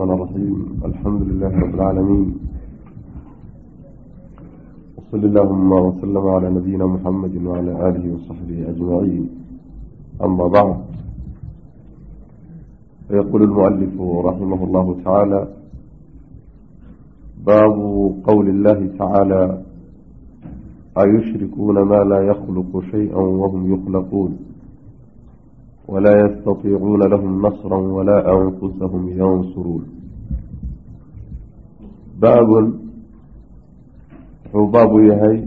الرحمن الرحيم. الحمد لله رب العالمين. وصل اللهم وسلم على نبينا محمد وعلى آله وصحبه أجمعين. أما بعد. فيقول المؤلف رحمه الله تعالى باب قول الله تعالى أيشركون ما لا يخلق شيئا وهم يخلقون. walaa yastaiicuuna lahum nasra walaa anfusahum yansuruun baabun wuxuu baab u yahay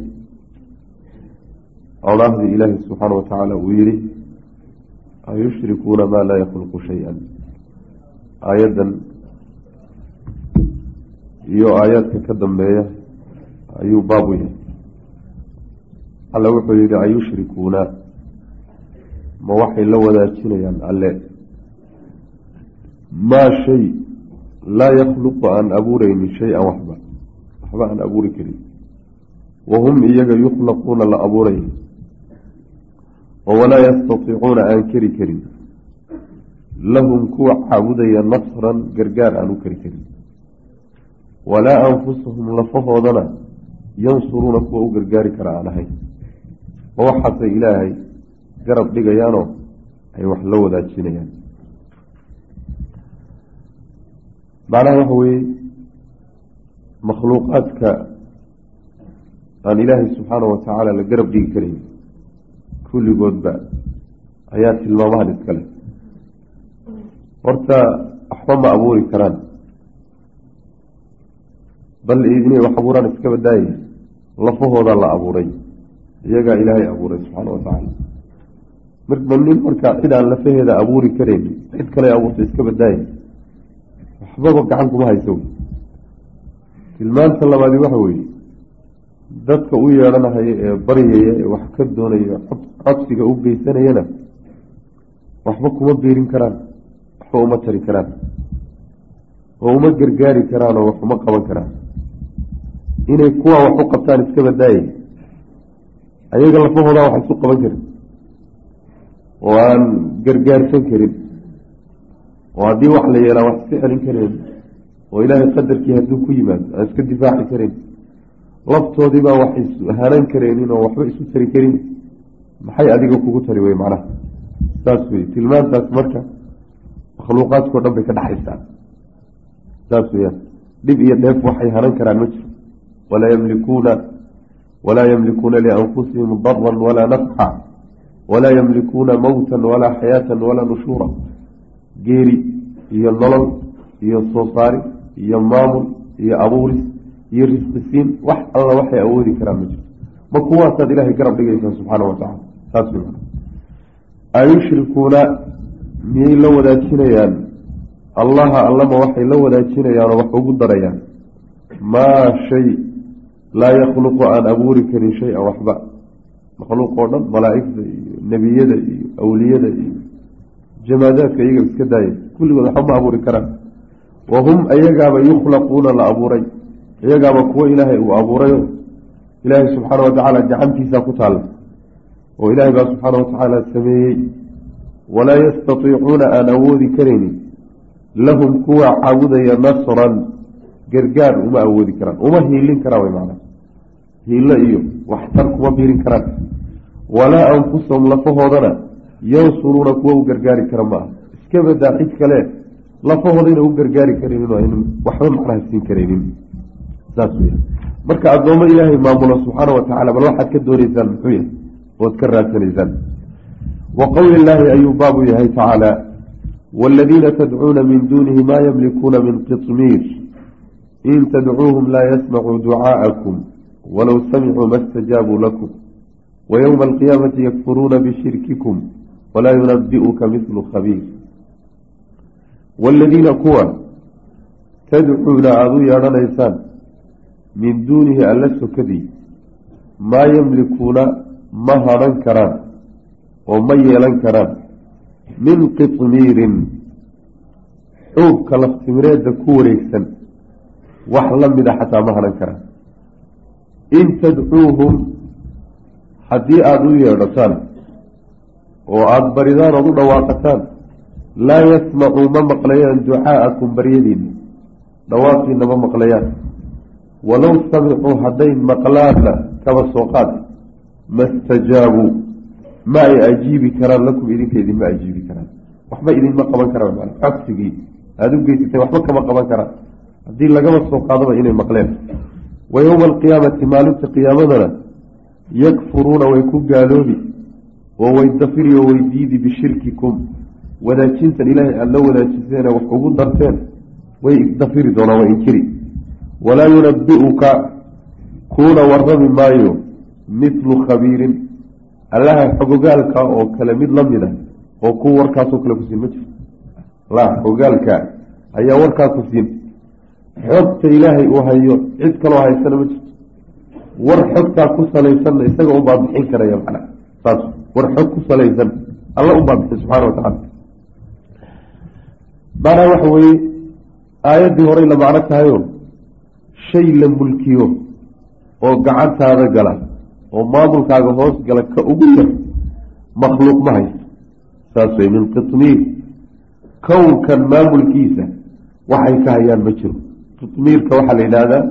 codaahdii ilaahi subxaana watacaala uu yihi ayushrikuuna maa laa yakhluqu shay-an aayaddan iyo aayaadka ka dambeeya ayuu baab u yahay alla wuxuu yihi ayushrikuuna ma waxay la wadaajinayaan alle. Maa shay laa yakhluqu aan abuureynin shay-an waxba waxba aan abuuri karin. Wahum iyaga yukhlaquuna la abuuraya oo yastatiicuuna aan keri karin. Lahum kuwa caabudaya nasran gargaar aan u keri karin. Walaa anfusahum lafahoodana yansuruuna kuwa u gargaari kara aan ahayn. Ma waxaasay ilaahay garab dhigayaanoo ay wax la wadaajinayaan. Macnaha waxa weeye makhluuqaadka aan ilaahay subxaana wa tacaala la garab dhigi karayn kulligoodba ayaa tilmaamahan iska leh. Horta waxba ma abuuri karaan. Bal inay wax abuuraan iska badaaye lafahoodaa la abuuray iyagaa ilaahay abuuray subxaana wa tacaala marba nin markaa cid aan lafaheeda abuuri karayn cid kale abuurta iska badaaye waxbaba gacan kuma hayso. Tilmaanta labaadi waxa weeye dadka u yeedhanahaya ee baryaya ee wax ka doonaya codsiga u geysanayana waxba kuma beerin karaan waxba uma tari karaan oo uma gargaari karaan oo wax uma qaban karaan. Inay kuwa wax u qabtaan iska badaaye ayaga lafahoodaa wax isu qaban karin oo aan gargaarsan karin. Oo haddii wax la yeelaa wax iska celin karin. Oo ilaahay qadarkii hadduu ku yimaado aan iska difaaci karin. Laftoodiibaa wax hanan kareynin oo waxba isu tari karin. Maxay adiga kugu tari wey macnaha? Saas wey tilmaantaas marka makhluuqaadkao dhan bay ka dhexaysaa saas weyaan dhib iyo dheef waxay hanan karaan ma jiro. Walaa yamlikuuna walaa yamlikuuna lianfusihim daran walaa nafxa walaa yamlikuuna mowtan walaa xayaatan walaa nushuura geeri iyo nolol iyo soo saari iyo maamul iyo abuuris iyo risqisiin wax alla waxay awoodi karaan ma jirto ma kuwaasaad ilaahay garab dhigaysaa subxaana wa tacala saas ayushrikuuna miyay la wadaajinayaan allaha allama waxay la wadaajinayaanoo wax ugu darayaan maa shay laa yakhluqu aan abuuri karin shay-an waxba makhluuq oo dhan malaa'igta nebiyada iyo awliyada iyo jamaadaadka iyaga iska daaya kulligood waxba ma abuuri karaan. Wahum ayagaaba yukhlaquuna la abuuray. Iyagaaba kuwo ilaahay uu abuurayo ilaahay subxaana watacaala gacantiisa ku taalla. Oo ilaahay baa subxaana watacaala sameeyey. Walaa yastatiicuuna aan awoodi karaynin. Lahum kuwa caabudaya nasran gargaar uma awoodi karaan. Uma hiilin karaan way macnaa hiilo iyo waxtar kuma biirin karaan walaa anfusahum lafahoodana yansuruuna kuwa u gargaari kara ma ah iska badaa cid kale lafahooda ina u gargaari karaynin waxba macnaha siin karaynin. Saas weya marka addoommo ilaahay maamulo subxaana wa bal waxaad ka dooneysaan muxuu yahay? Ood ka raadsanaysaan. Wa qowli illaahi ayuu baabu yahay tacaala waaladiina tadcuuna min duunihi maa yamlikuuna min qitmiir. In tadcuuhum laa yasmacuu ducaa'akum walow samicuu ma stajaabuu lakum wayowma alqiyaamati yakfuruuna bishirkikum walaa yunabi'uka midlu khabiir waaladiina kuwa tadcuuna aada u yeedhanaysaan min duunihi alla sokadii maa yamlikuuna ma hadhan karaan oo ma yeelan karaan min qitmiirin xuubka laftimireedda ku wareegsan wax la mida xataa ma hadhan karaan in tadcuuhum haddii aada u yeedhataan oo aada baridaan ood u dhawaaqataan laa yasmacuu ma maqlayaan ducaa'akum baryadiinna. Dhawaaqiina ma maqlayaan. Walow samicuu hadday maqlaanna kaba soo qaad. Ma stajaabuu ma ay ajiibi karaan lakum idinka idinma ajiibi karaan. Waxba idinma qaban karaan man codsigii. Aada u geysatay waxba kama qaban karaan. Haddii lagaba soo qaadaba inay maqleen. Wa yowma alqiyaamati maalinta qiyaamadana yakfuruuna way ku gaaloobi oo way dafiri oo way diidi bishirkikum. Wadaajintan ilaahay aada la wadaajiseen wax ugu darteen way dafiri doonaan way inkiri. Walaa yunabi-uka kuuna warrami maayo mithlu khabiirin. Allaha xogogaalka oo kale mid la mid a oo kuwa warkaasoo kale ku siin ma jirto. La xogogaalka ayaa warkaa ku siin. Xogta ilaahay uu hayo cid kaloo haysana ma jirto war xogtaa ku salaysanna isaga unbaa bixin karaya macnaa saas war xog ku salaysan. Alla unbaa bixin subxana wa tacala macnaha waxa weeye aayaddii horey la macno tahayo shay la mulkiyo oo gacantaada gala oo maamulkaaga hoos gala ka ugu yar makhluuq ma haysto. Saas wey min qitmiir kownkan maamulkiisa waxay ka hayaan ma jiro. Qitmiirka waxaa la yidhaahdaa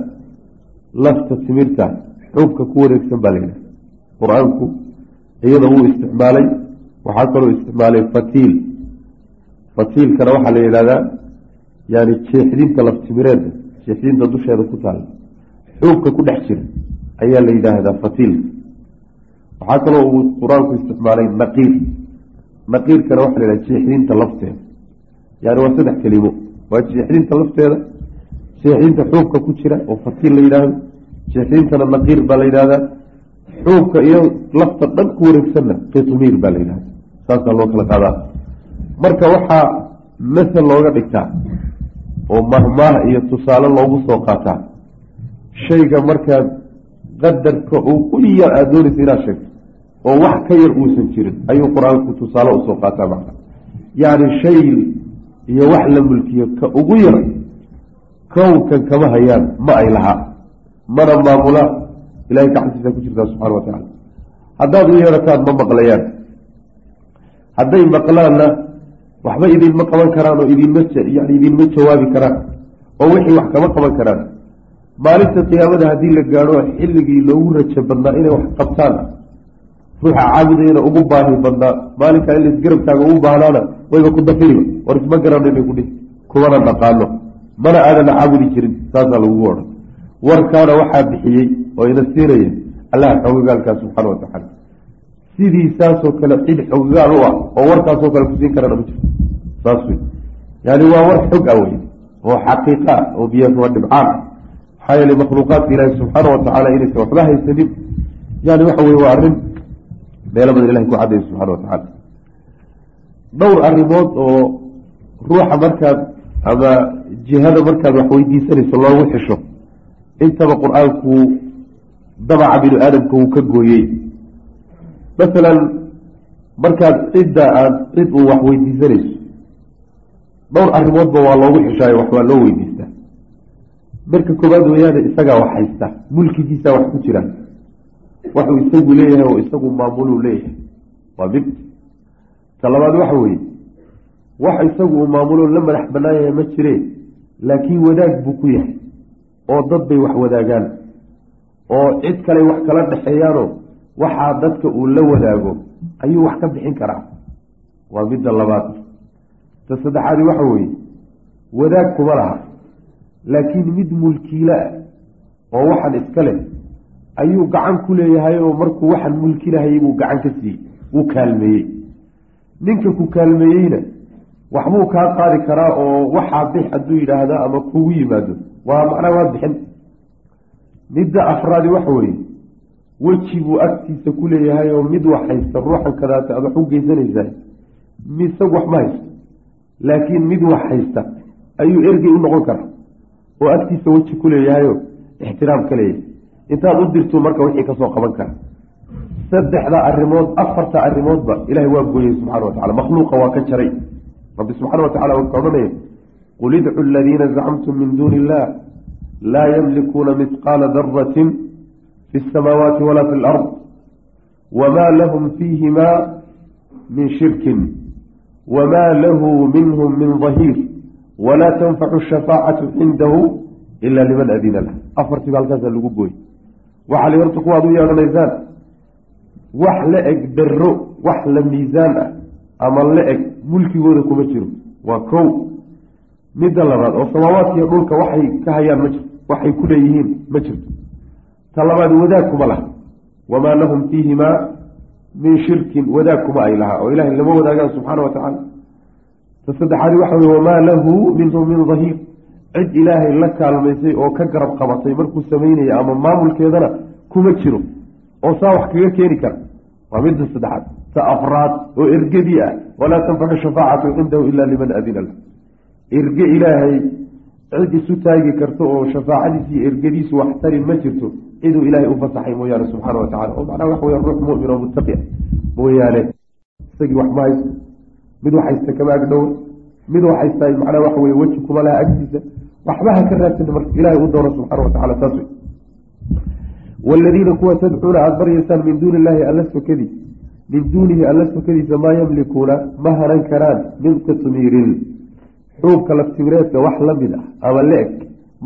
lafta timirta xuubka ku wareegsan baa la yidhahda qur'aanku iyada wuu isticmaalay waxaa kaloo isticmaalay fatiil. Fatiilkana waxaa la yidhahdaa yani jeexdinta laftimireeda jeexdinta dusheeda ku taala xuubka ku dhex jira ayaa la yidhaahdaa fatiilka waxaa kaloo uu qur'aanku isticmaalay naqiir naqiirkana waxaa la yidhahda jeexdinta lafteeda. Yani waa saddex kelimo. Waa jeexdinta lafteeda jeexdinta xuubka ku jira oo fatiil la yidhaahdo jeexdintana naqiir baa la yidhahdaa xuubka iyo lafta dhan ku wareegsanna qitmiir baa la yidhahda. Saasaa loo kala qaadaa. Marka waxaa masel looga dhigtaa oo mahmaah iyo tusaale loogu soo qaataa shayga markaad qadarka uu u yar aada doonaysa inaad sheegto oo wax ka yar uusan jirin ayuu qur'aanku tusaale u soo qaataa marka. Yacni shay iyo wax la mulkiyo ka ugu yar kownkan kama hayaan ma ay lahaa mana maamula. Ilahay gacantiisa ku jirtaa subxana wa tacaala haddaad u yeerataan ma maqlayaan. Hadday maqlaanna waxba idinma qaban karaan oo idinma yani idinma jawaabi karaan oo wixii wax kama qaban karaan. Maalinta qiyaamada haddii la gaadho xilligii loogu rajo badnaa inay wax qabtaan. Ruuxa caabudayana ugu baahi badnaa. Maalinkaa in laisgarabkaaga ugu baahnaana wayba ku dafiriba war isma bay kudhihi kumana dhaqaano. Mana aadana caabudi jirin. Saasaa lagugu odhan warkaana waxaa bixiyey oo ina siinaya allaha xogogaalkaa subxaana wa tacaala. Sidii saasoo kale cid xogogaal u ah oo warkaasoo kale kusiin karana ma jirto saas wey yani waa war xog ah wey oo xaqiiqa ah oo biyakuma dhibcaan. Maxaa yeelay makhluuqaadka ilaahi subxaana wa tacaala inaysan waxba haysanin. Yani waxa weye waa arrin meelo badan ilahay ku cadaya subxana wa tacaala. Dhowr arrimood oo ruuxa markaad ama jihada markaad wax weydiisanayso loogu xisho intaba qur'aanku dabaca binu aadamka uu ka gooyey. Masalan markaad cidda aad cid uu wax weydiisanayso dhowr arrimoodba waa loogu xishaayo wax waa loo weydiistaa. Marka koobaad weyaane isagaa wax haysta mulkigiisaa wax ku jira. Waxuu isagu leeyahay oo isagu maamuluu leeyahay waa mid. Ta labaad waxa weeye wax isagu uu maamulo la madax bannaan yahay ma jiree laakiin wadaag buu ku yahay oo dad bay wax wadaagaan oo cid kale wax kala dhexeeyaanoo waxaa dadka uu la wadaago ayuu wax ka bixin karaa. Waa midda labaad. Ta saddexaadi waxa weeye wadaag kuma laha laakiin mid mulkiile ah oo waxan iska leh ayuu gacan ku leeyahay oo markuu waxan mulkilahayay buu gacan ka siiyey wuu kaalmeeyey. Ninka ku kaalmeeyeyna waxbuu kaa qaadi karaa oo waxaa bix hadduu yidhaahda ama kugu yimaado. Waa macnaa waa bixin. Midda afraadi waxa weeye weji buu agtiisa ku leeyahay oo mid wax haysta ruuxan kadaata aad wax u geysanaysaa misagu wax ma haysto. Laakiin mid wax haysta ayuu ergey u noqon karaa oo agtiisa weji ku leeyahayo ixtiraam ka leeyahay. Intaad u dirtu marka wixii ka soo qaban kara saddexda arrimood afarta arrimoodba ilahay waa gooyey subxana wa tacala makhluuqa waa ka jaray rabbi subxaana wa tacala wuxuu odhanaya qul idcu aladiina zacamtum min duuni illah laa yamlikuuna mihqaala daratin fi اsamaawaati walaa fi اlard wma lahum fiihima min shirkin wma lahu minhum min dahiir walaa tanfacu shafaacatu cindahu ila liman adina lah afartiiba halkaasa lagu gooy waxaa li horta kuwaad u yeedhanaysaan wax la eg daro wax la miisaan ah ama la eg mulkigooda kuma jiro. Waa kow. Midda labaad oo samaawaadkiiyo dhulka waxay ka hayaan ma jirto waxay ku leeyihiin ma jirto. Ta labaad wadaag kuma laha. Wamaa lahum fiihimaa min shirkin wadaag kuma ay lahaa. Oo ilahay lama wadaagaan subxaana wa tacaala. Ta saddexaadi waxa wey wamaa lahu minhu min dahiir. Cid ilaahay la kaalmaysay oo ka garab qabatay markuu samaynaya ama maamulkeedana kuma jiro. Oo saa wax kaga keeni kara. Waa midda saddexaad ta afraad oo ergadii ah. Walaa tanfacu shafaacatu cindahu ila liman adina lah erge ilaahay cid isu taagi karto oo shafaacadiisi ergadiisu wax tari ma jirto ciduu ilaahay u fasaxay mooyaane subxaana wa tacala oo macnaha waxa wey ruux mumin oo muttaqia mooyaane. Isagii wax ma haysto mid wax haysta kama agdhowa mid wax haysta macnaha waxa wey weji kuma laha agtiisa. Waxba ha ka raadsan marka ilaahay u doono subxaana wa tacala saas wey waaladiina kuwa tadcuuna aada baryaysaan min duuni illaahi alla sokadii min duunihi alla sokadiisa maa yamlikuuna ma haran karaan min qitmiirin xuubka laftimireedka wax la mid ah ama le-eg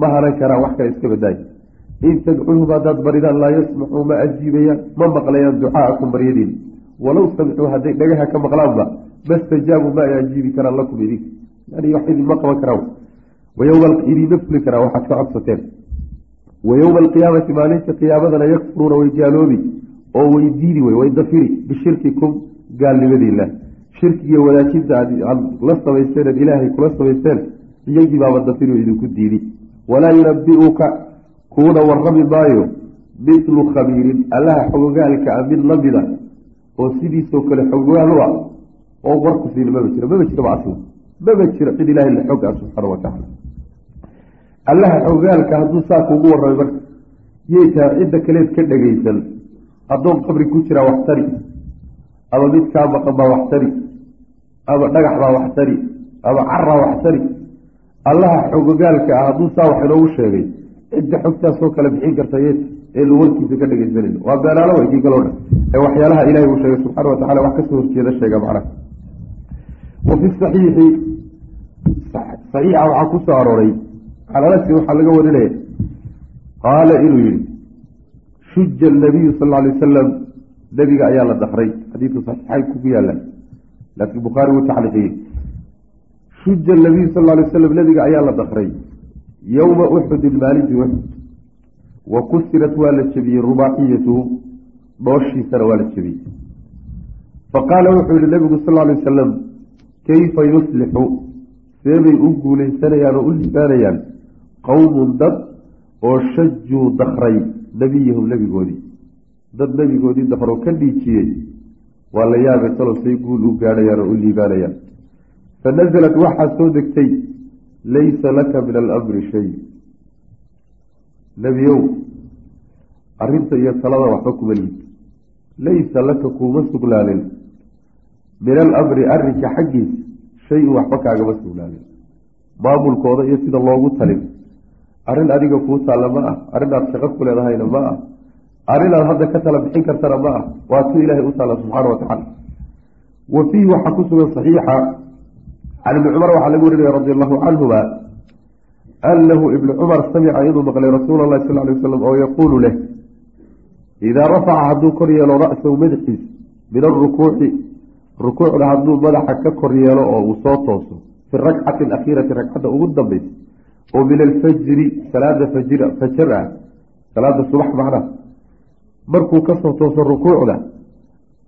ma haran karaan wax kale iska badaaya in tadcuuhum haddaad baridaan laa yasmacuu ma ajiibayaan ma maqlayaan ducaa'akum baryadiina walow samicuu hadday dhagaha ka maqlaanba mastajaabuu ma ay ajiibi karaan lakum idinka yani wax idinma qaban karaan wayowma idinma fuli karaa waxaad ka codsateen wa yowma alqiyaamati maalinta qiyaamadana yakfuruuna way gaaloobi oo way diidi wey dafiri bishirkikum gaalnimadiila shirkigiiyo wadaajinta aad la samaysteen ad ilaahay kula samaysteen iyagii baaba dafiri oo idinku diidi. Walaa yunabiuka kuuna warrami maayo mitlu khabiirin allaha xogogaalka a mid la mid a oo sidiisoo kale xogogaal u ah oo warku siina maba jiro maba jiraba asla maba jiro cid ilahay la xog ah subxaana wa tacaala. Allaha xogogaalka hadduu saa kuugu warramay marka yay tahay cidda kaleed ka dhegaysan addoon qabri ku jiraa wax tari. Ama mid kaa maqan baa wax tari. Ama dhagax baa wax tari. Ama caraa wax tari. Allaha xogogaalka ah hadduu saa wax inoogu sheegay cidda xogtaasoo kale bixin karta yt eenu warkiisa ka dhegeysanan waa beenaalo way kii kaloo dhan ee waxyaalaha ilahay uu sheegay subxana wa tacala wax ka soo horjeeda sheega macnaha. Wa fi saxiixi saxiixa waxaa ku arooray. Can anasin waxaa laga warinaya. Qaala inuu yihi shuja nabiyu sal alay wasalam nebiga ayaa la dakray xadiidka saxiixayn kugu yaalla laakiin bukhaari wuu tacliiqiyey shuja nabiyu sal alay wasalam nebiga ayaa la dakray yowma uxudin maalintii uxud wa kusirat waa la jebiyey rubaaxiyatuhu dhooshiisana waa la jebiyey. Faqaala wuxuu yihi nabigu sal alay wasalam kayfa yuslixu seebay u guulaysanayaan oo u libaanayaan qowmun dad oo shajuu dakray nebiyahum nebigoodii dad nebigoodii dakro ka dhiijiyey waa la yaabay talow say guul u gaadhayaan oo u liibaanayaan fa nasalat waxaa soo degtay laysa laka min alamri shay. Nebiyow arrinta iyo talada waxba kuma liid laysa laka kuuma sugnaanin min alamri arrinka xaggiisa shay-un waxba kaagama sugnaanin maamulkooda iyo sida loogu talin arrin adiga kuu taalla ma ah. Arrin aad shaqo ku leedahayna ma ah. Arrin aad hadda ka tala bixin kartana ma ah. Waa tu ilaahay u taalla subxaana wa tacaala. Wa fiihi waxaa ku sugan saxiixa can ibni cumar waxaa laga warinaya radi allahu canhuma anahu ibnu cumar samica inuu maqlay rasuula allahi sal lay wasalam oo yaquulu leh idaa rafaca hadduu kor yeelo ra-sahu madaxiis min arukuuci rukuucda hadduu madaxa ka kor yeelo oo uu soo tooso fi rakcati alakhiirati ragcadda ugu dambaysa oo min alfajri salaada fajir fajar ah salaada subax macnaha markuu ka soo tooso rukuucda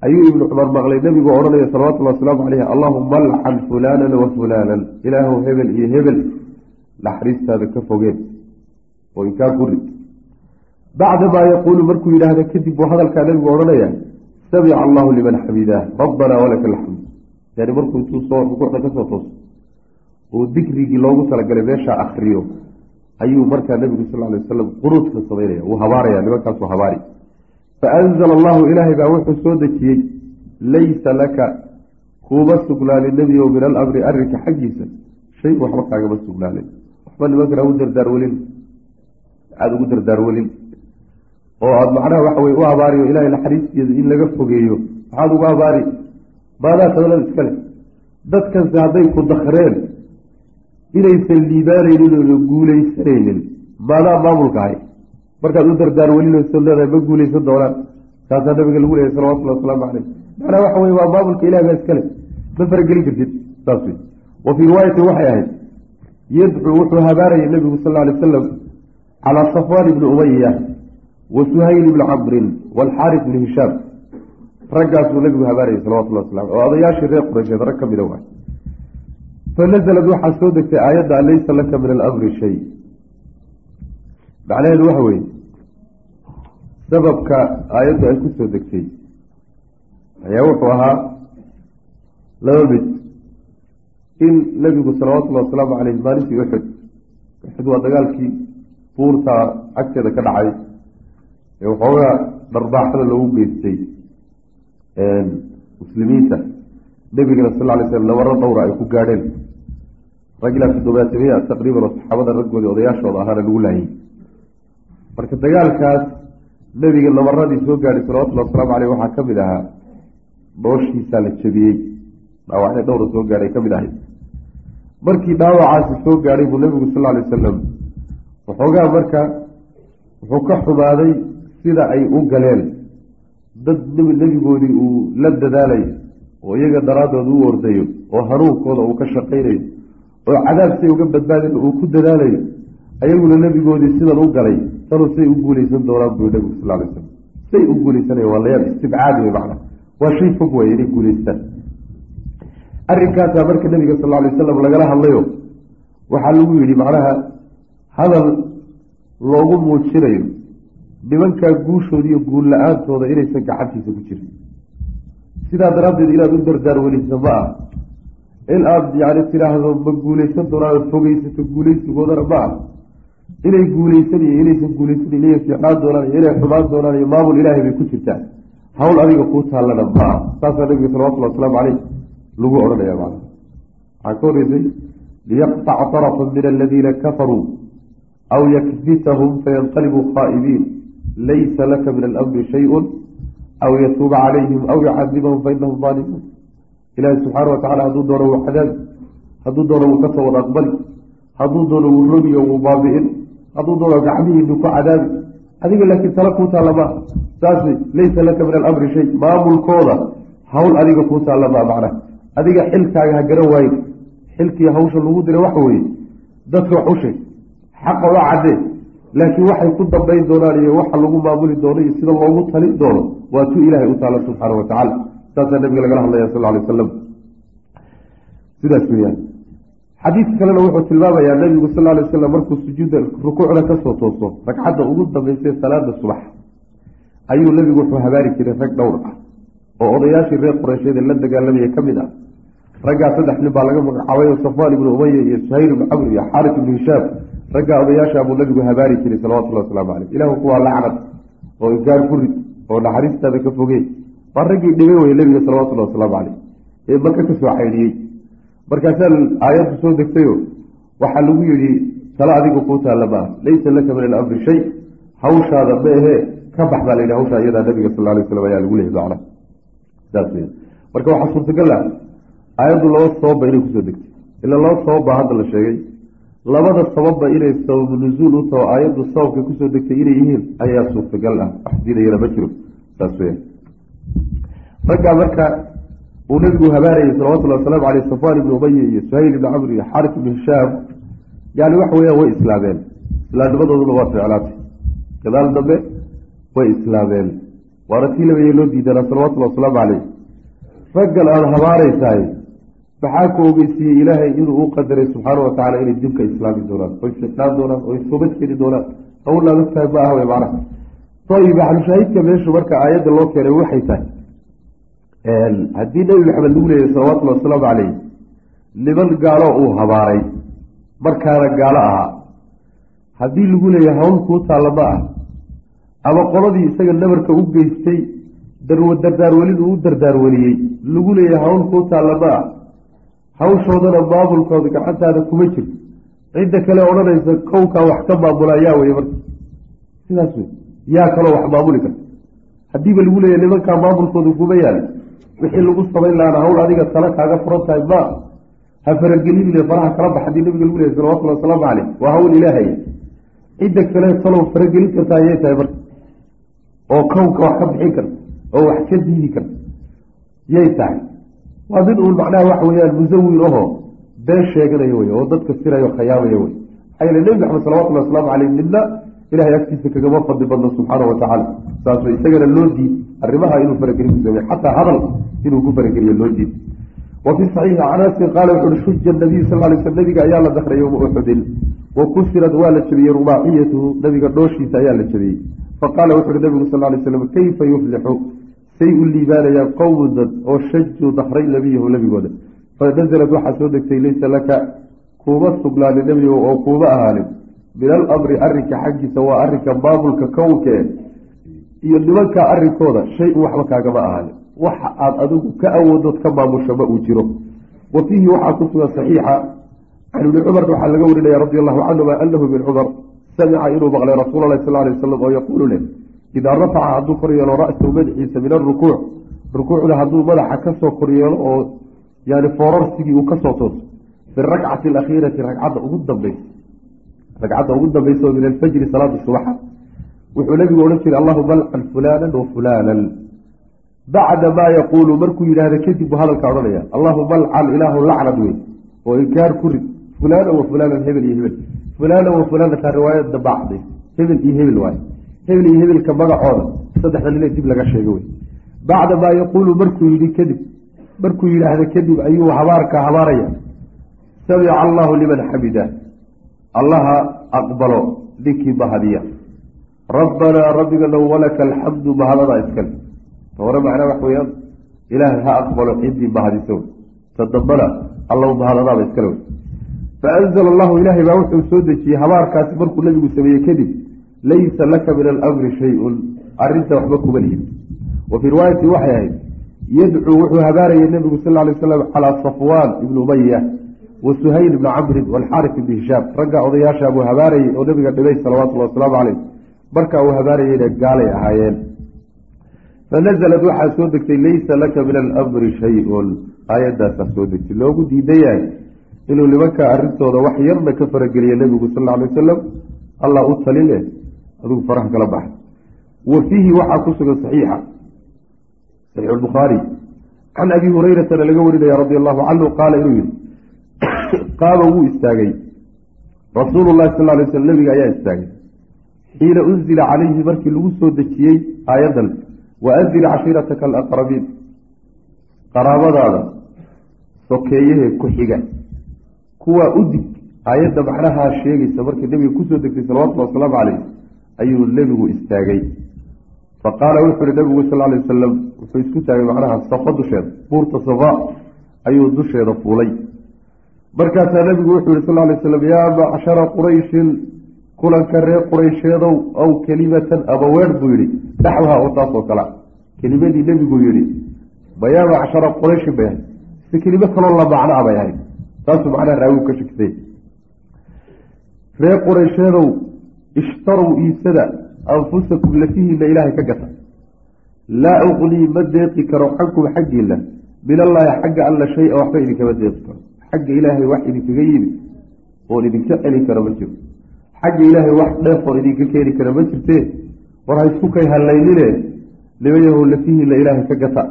ayuu ibnu cumar maqlay nebigu odhanaya salawatullhi wasalaamu caleyh allahuma alcan fulaanan wa fulaanan. Ilaahu hebel iyo hebel naxariistaada ka fogeen oo inkaa ku rid. Bacdamaa yaquulu markuu yidhaahda kadib buu hadalkaa nebigu odhanaya samica allahu liman xamidah rabbanaa walaka alxamd. Yani markuu intuu soo rukuucda ka soo tooso uu dikrigii loogu talagalay meeshaa akriyo ayuu markaa nebigu sal ly wasalam qunuudka samaynaya wuu habaaraya nimankaasuu habaari. Faanzala allahu ilaahay baa wuxuu soo dejiyey laysa laka kuuma sugnaanin nebigow min alamri arrinka xaggiisa shay waxba kaagama sugnaanin. Waxba nimankana u dardaarwelin aada ugu dardaarwelin oo aada macnaha waxa weye u habaariyo ilahay naxariistiisa in laga fogeeyo maxaad ugu habaari. Maadaa tadalada iskale dadkanse hadday ku dakreen inaysan liibaanaynin oona guulaysanaynin. Maadaa maamulka ahay markaad u dardaar welinayso leedahay ma guulaysan doonaan. Taasaa nabiga lagu leeyahy salawatulli wasalaamu caleyh macnaa waxa weye waa maamulka ilahi baa iskale ma faragelin kartid saas wey wa fii riwaayatin waxay ahayd yadcuu wuxuu habaarayay nabigu sal lla alay wasalam calaa safwaan ibni umaya wa suhayl ibni camrin waalxaaris ibni hishaam. Raggaasuu nabigu habaarayay salawatullah waslam oo odayaashii reer qureysheed rag ka mida waay fanazalad waxaa soo degtay aayadda laysa laka min alamri shay macnaheedu waxa weeye sababka aayaddu ay ku soo degtay ayaa wuxuu ahaa laba mid in nabigu salawatullahi wasalaamu caleyh maalintii uxud uxud waa dagaalkii buurta agteeda ka dhacay ee waxoogaa dharbaaxada loogu geystay muslimiinta nebigana sal lay slam nabaro dhowra ay ku gaadheen rag ilaa toddobaatamiya taqriiban oo saxaabada raggoodii odayaashooda ahaana lagu laayay. Marka dagaalkaas nebiga nabaradii soo gaadhay salawatullahi wasalaamu caleyh waxaa ka mid ahaa dhooshiisaa la jebiyey dhaawacyo dhowra soo gaadhay ka mid ahay markii dhaawacaasi soo gaadhay buu nebigu sal alay wasalam waxoogaa marka wuxuu ka xumaaday sida ay u galeen. Dad nebigoodii uu la dadaalayo oo iyaga daraadooda u ordayo oo hanuunkooda uu ka shaqaynayo oo cadaab say uga badbaadin uu ku dadaalayo ayaguna nebigoodii sidan u galay tanu say u guulaysan doonaan buu nebigu sal lay slam say u guulaysanaya waa layaab istibcaadi wey macna waa shay fog way inay guulaystaan arrinkaasaa marka nebiga sal lla lay wasalam lagala hadlayo waxaa lagu yidhi macnaha hadal loogu muujinayo nimankaa guushooda iyo guul la'aantooda inaysan gacantiisa ku jirin. Sidaa daraaddeed inaad u dardaar weliso ma ah in aada yani tidhaahdo ma guulaysan doonaan fogeysato guulaysigoodana ma ah inay guulaysan iyo inaysan guulaysan inay fiicnaan doonaan iyo inay xumaan doonaan iyo maamul ilaahay bay ku jirtaa hawl adiga kuu taallana ma ah saasaa nabiga salawatullhi wasalaamu caleyh lagu odhanaya macna waxaa ka horeysay liyaqtaca طarfa min aladiina kafaruu aw yakbitahum fayanqalibuu khaa'ibiin laysa laka min alamri shayun aw yatuuba calayhim aw yucadibahum fainahum daalimuun ilaahi subxaana watacala hadduu doono wuu cadaabi hadduu doono wuu ka soo wada aqbali hadduu doono wuu rogiyo wuu baabi'in hadduu doono gacmihiinu ku cadaabi. Adiga laakiin tala kuu taalla maa saas laysa laka min alamri shay maamulkooda hawl adiga kuu taalla maa macna. Adiga xilkaaga ha garan waayin xilkii hawsha lagu diray waxa weeye dadka wax u sheeg xaqa u caddee laakiin waxay ku dambayn doonaan iyo waxa lagu maamuli doono iyo sida loogu talin doono waa tu ilaahay u taala subxaana wa tacala saasaa nabiga lagala hadlaya sal alay wasalam sidaas weyaan xadiidka kalena wuxuu tilmaamayaa nabigu sal alay wasalam markuu sujuudda rukuucda ka soo tooso ragcadda ugu dambeysay salaada subax ayuu nabigu wuxuu habaari jiray rag dhowr ah oo odayaashii reer qureysheed ee la dagaalamaya ka mid ah. Raggaa saddex nin baa laga magacaabay safwaan ibnu umaya iyo suhayl ibnu camr iyo xaaris ibnu hishaam. Raggaa odayaashaa buu nabigu habaari jiray salawatullahi wasalaamu caleyh ilaahu kuwaa lacnad oo inkaar ku rid oo naxariistaada ka fogey waa raggii dhibay weye nabiga salawatullahi wasalaamu caleyh ee maka ka soo caydhiyey markaasaa aayaddu soo degtayo waxaa lagu yidhi tala adigu kuu taalla ma ah laysa laka min alamri shay. Hawshaada ma ahee ka bax baa layidhi hawshaa iyadaa nabiga sal alay waslam ayaa lagu leehay macna saas wey marka waxaa suurtagal ah aayaddu laba sababba inay ku soo degtay. Ila laba sabab baa hadda la sheegay. Labada sababba inay sababu nuzuul u taho aayaddu sababkay ku soo degtay inay yihiin ayaa suurtagal ah. Wax diidayana ma jiro. Saas weya raggaa marka uu nabigu habaarayay salawatullahi wasalaamu caleyh safwaan ibni umaya iyo suhayl ibni camr iyo xaaris ibni hishaam yani waxa weyaan way islaameen islaamnimadooduna waa ficlaatay gadaal dambe way islaameen waana tii labaye loo diidanaa salawatullahi wasalaamu caleyh. Raggan aada habaaraysahay maxaa ku ogeysiiyey ilaahay inuu u qadaray subxaana wa tacala inay dibka islaami doonaan oy ficnaan doonaan oy soobad keeni doonaan? Hawlaa ogtahay ma ah wey macnaha ayib maxalushaahidka meeshu marka aayadda loo keenay waxay tahay haddii nebi maxamed lagu leeyahy salawatullhi wasalaamu caleyh niman gaalo uu habaaray markaana gaalo ahaa. Haddii lagu leeyahay hawl kuu taalla ma ah ama qoladii isaga nabarka u geystay dardaarwelin uu u dardaarweliyey lagu leeyahay hawl kuu taalla ma ah hawshoodana maamulkooda gacantaada kuma jirto cidda kale odhanaysa kowkaa wax ka maamula yaa weye marka. Sidaas wey yaa kaloo wax maamuli karta. Haddiiba lagu leeyahy nimankaa maamulkooda kuma yaalla wixii lagu samayn lahaana hawl adiga tala kaaga furan tahay ma ha faragelinine faraha kala bax haddii nabiga lagu lehay salawatullhi wasalaamu caleyh waa hawl ilaahaya cidda kale talow faragelin kartaa ayay tahay marka oo kownka wax ka bixin karta. Oo wax ka diidi karta. Yay tahay. Waa mid uun macnaha waxa weyaan musawir ahoo been sheeganaya wey oo dadka sirayo khayaamaya wey maxaa yeele nebi maxamed salawatullhi wasalaamu caleyh midna ilahay agtiisa kagama fadli badno subxaana watacaala saas isagana loo diid arrimaha inuu faragelin ku sameey xataa hadal inuu ku farageliyo loo diid. Wa fi saxiixi can anasin qaala wuxu uhi shuja nabiyu sal lay sl nabiga ayaa la dakray yowma uxudin wa kusirad waa la jabiyey rubaaciyatuhu nabiga dhooshiisa ayaa la jabiyey. Faqaala wuxu uhi nabigu sal lay slam kayfa yuflixu say u liibaanayaan qowmu dad oo shajuu dakray nabiyahu nabigooda. Fanazalad waxaa soo degtay laysa laka kuuma sugnaanin nebigo oo kuuma ahaanin min alamri arrinka xaggiisa waa arrinka maamulka kownka e iyo nimanka arrinkooda shay u waxba kaagama ahaanin. Waxa aad adigu ka awoodood ka maamusho ma uu jiro. Wa fiihi waxaa ku sugan saxiixa can ibni cumar waxaa laga warinaya radi allahu canhuma anahu ibn cumar samica inuu maqlay rasuul alahi sal lay wasalam oo yaquulu leh idaa rafaca hadduu kor yeelo ra-sahu madaxiisa min alrukuuc rukuucda hadduu madaxa ka soo kor yeelo oo yani foorarsigii uu ka soo tooso fi rakcati alakhiirati ragcadda ugu dambaysa ragcadda ugu dambaysa oo min alfajri salaada subaxa wuxuu nabigu odhan jiray allahuma alcan fulaanan wa fulaanan. Bacda maa yaquulu markuu yidhaahda kadib buu hadalka odhanaya allahuma alcan ilaahu lacnad wey oo inkaar ku rid. Fulaanan wa fulaanan hebel iyo hebel. Fulaanan wa fulaanan taa riwaayad dabacday hebel iyo hebel waaye. Hebel iyo hebelka magacooda. Saddexda nine dib laga sheego wey bacda maa yaquulu markuu yidhi kadib. Markuu yidhaahda kadib ayuu habaarka habaaraya samica allahu liman xamida allaha aqbalo ninkii mahadiya rabbanaa rabbiganow walaka alxamdu mahadadaa iskale hore macnaa wax weyaan ilaahay ha aqbalo ciddii mahadiso ta dambana allow mahadadaaba iskale wey faanzala allahu ilaahay baa wuxuu soo dejiyey habaarkaasi markuu nabigu sameeyey kadib laysa laka min alamri shay-un arrinta waxba kuma lihin wa fii riwaayati waxay ahayd yadcuu wuxuu habaarayay nabigu sal ly slam calaa safwaan ibni umaya wa suhayl ibni camrin walxaaris ibni hishaam ragga odayaasha buu habaarayay oo nabiga dhibay salawatullhi wasalaamu caleyh markaa uu habaarayeyna gaalay ahaayeen. Fanazalad waxaa soo degtay laysa laka min alamri shay-un. Aayadaasaa soo degtay. Loogu diidan yahay inuu nimanka arrintooda wax yarna ka farageliya nebigu sal alay wasalam allah u taline adigu faraha kala baxa. Wa fiihi waxaa ku sugan saxiixa saxiix lbukhaari can abi hurayratana laga warinaya radi allahu canhu qaala inuu yihi qaama wuu istaagay. Rasuulu llahi sal lay slam nabiga ayaa istaagay. Xiina unzila calayhi markii lagu soo dejiyey aayadan wa anzir cashiirataka alaqrabiin qaraabadaada sokeeyahee ku xiga. Kuwaa u dig aayadda macnahaa sheegaysa markii nebiga ku soo degtay salawatullhi wasalaamu caleyh ayuu nebigu istaagay. Fa qaala wuxu uhi nabigu sal lay wasalam wuxuu isku taagay macnaha safa dusheeda buurta safa ayuu dusheeda fuulay markaasaa nabigu wuxuu yihi sal lay slam yaa macshara qurayshin kulanka reer quraysheedow aw kelimatan abaweer buu yihi dhaxwaha oo taas oo kale kelimadii nebigu yihi ma yaa macshara qurayshin bay ahayd. Si kelimo kaloo la macnaa bay ahayd. Taasuu macnaha raawigu ka shegtay reer quraysheedow ishtarow iibsada anfusakum lafihiina ilaahay ka gata. Laa uqnii ma deeqi karo xankum xaggiila min allaahi xagga alla shay-a waxba idinkama deeqi karo xagga ilaahay wax idinkaga yimid oon idinka celin karo ma jiro xagga ilaahay wax dheefoo idinka keeni kara ma jirtee war ha isku kay hallaynine nimayahow lafihiina ilaahay ka gata.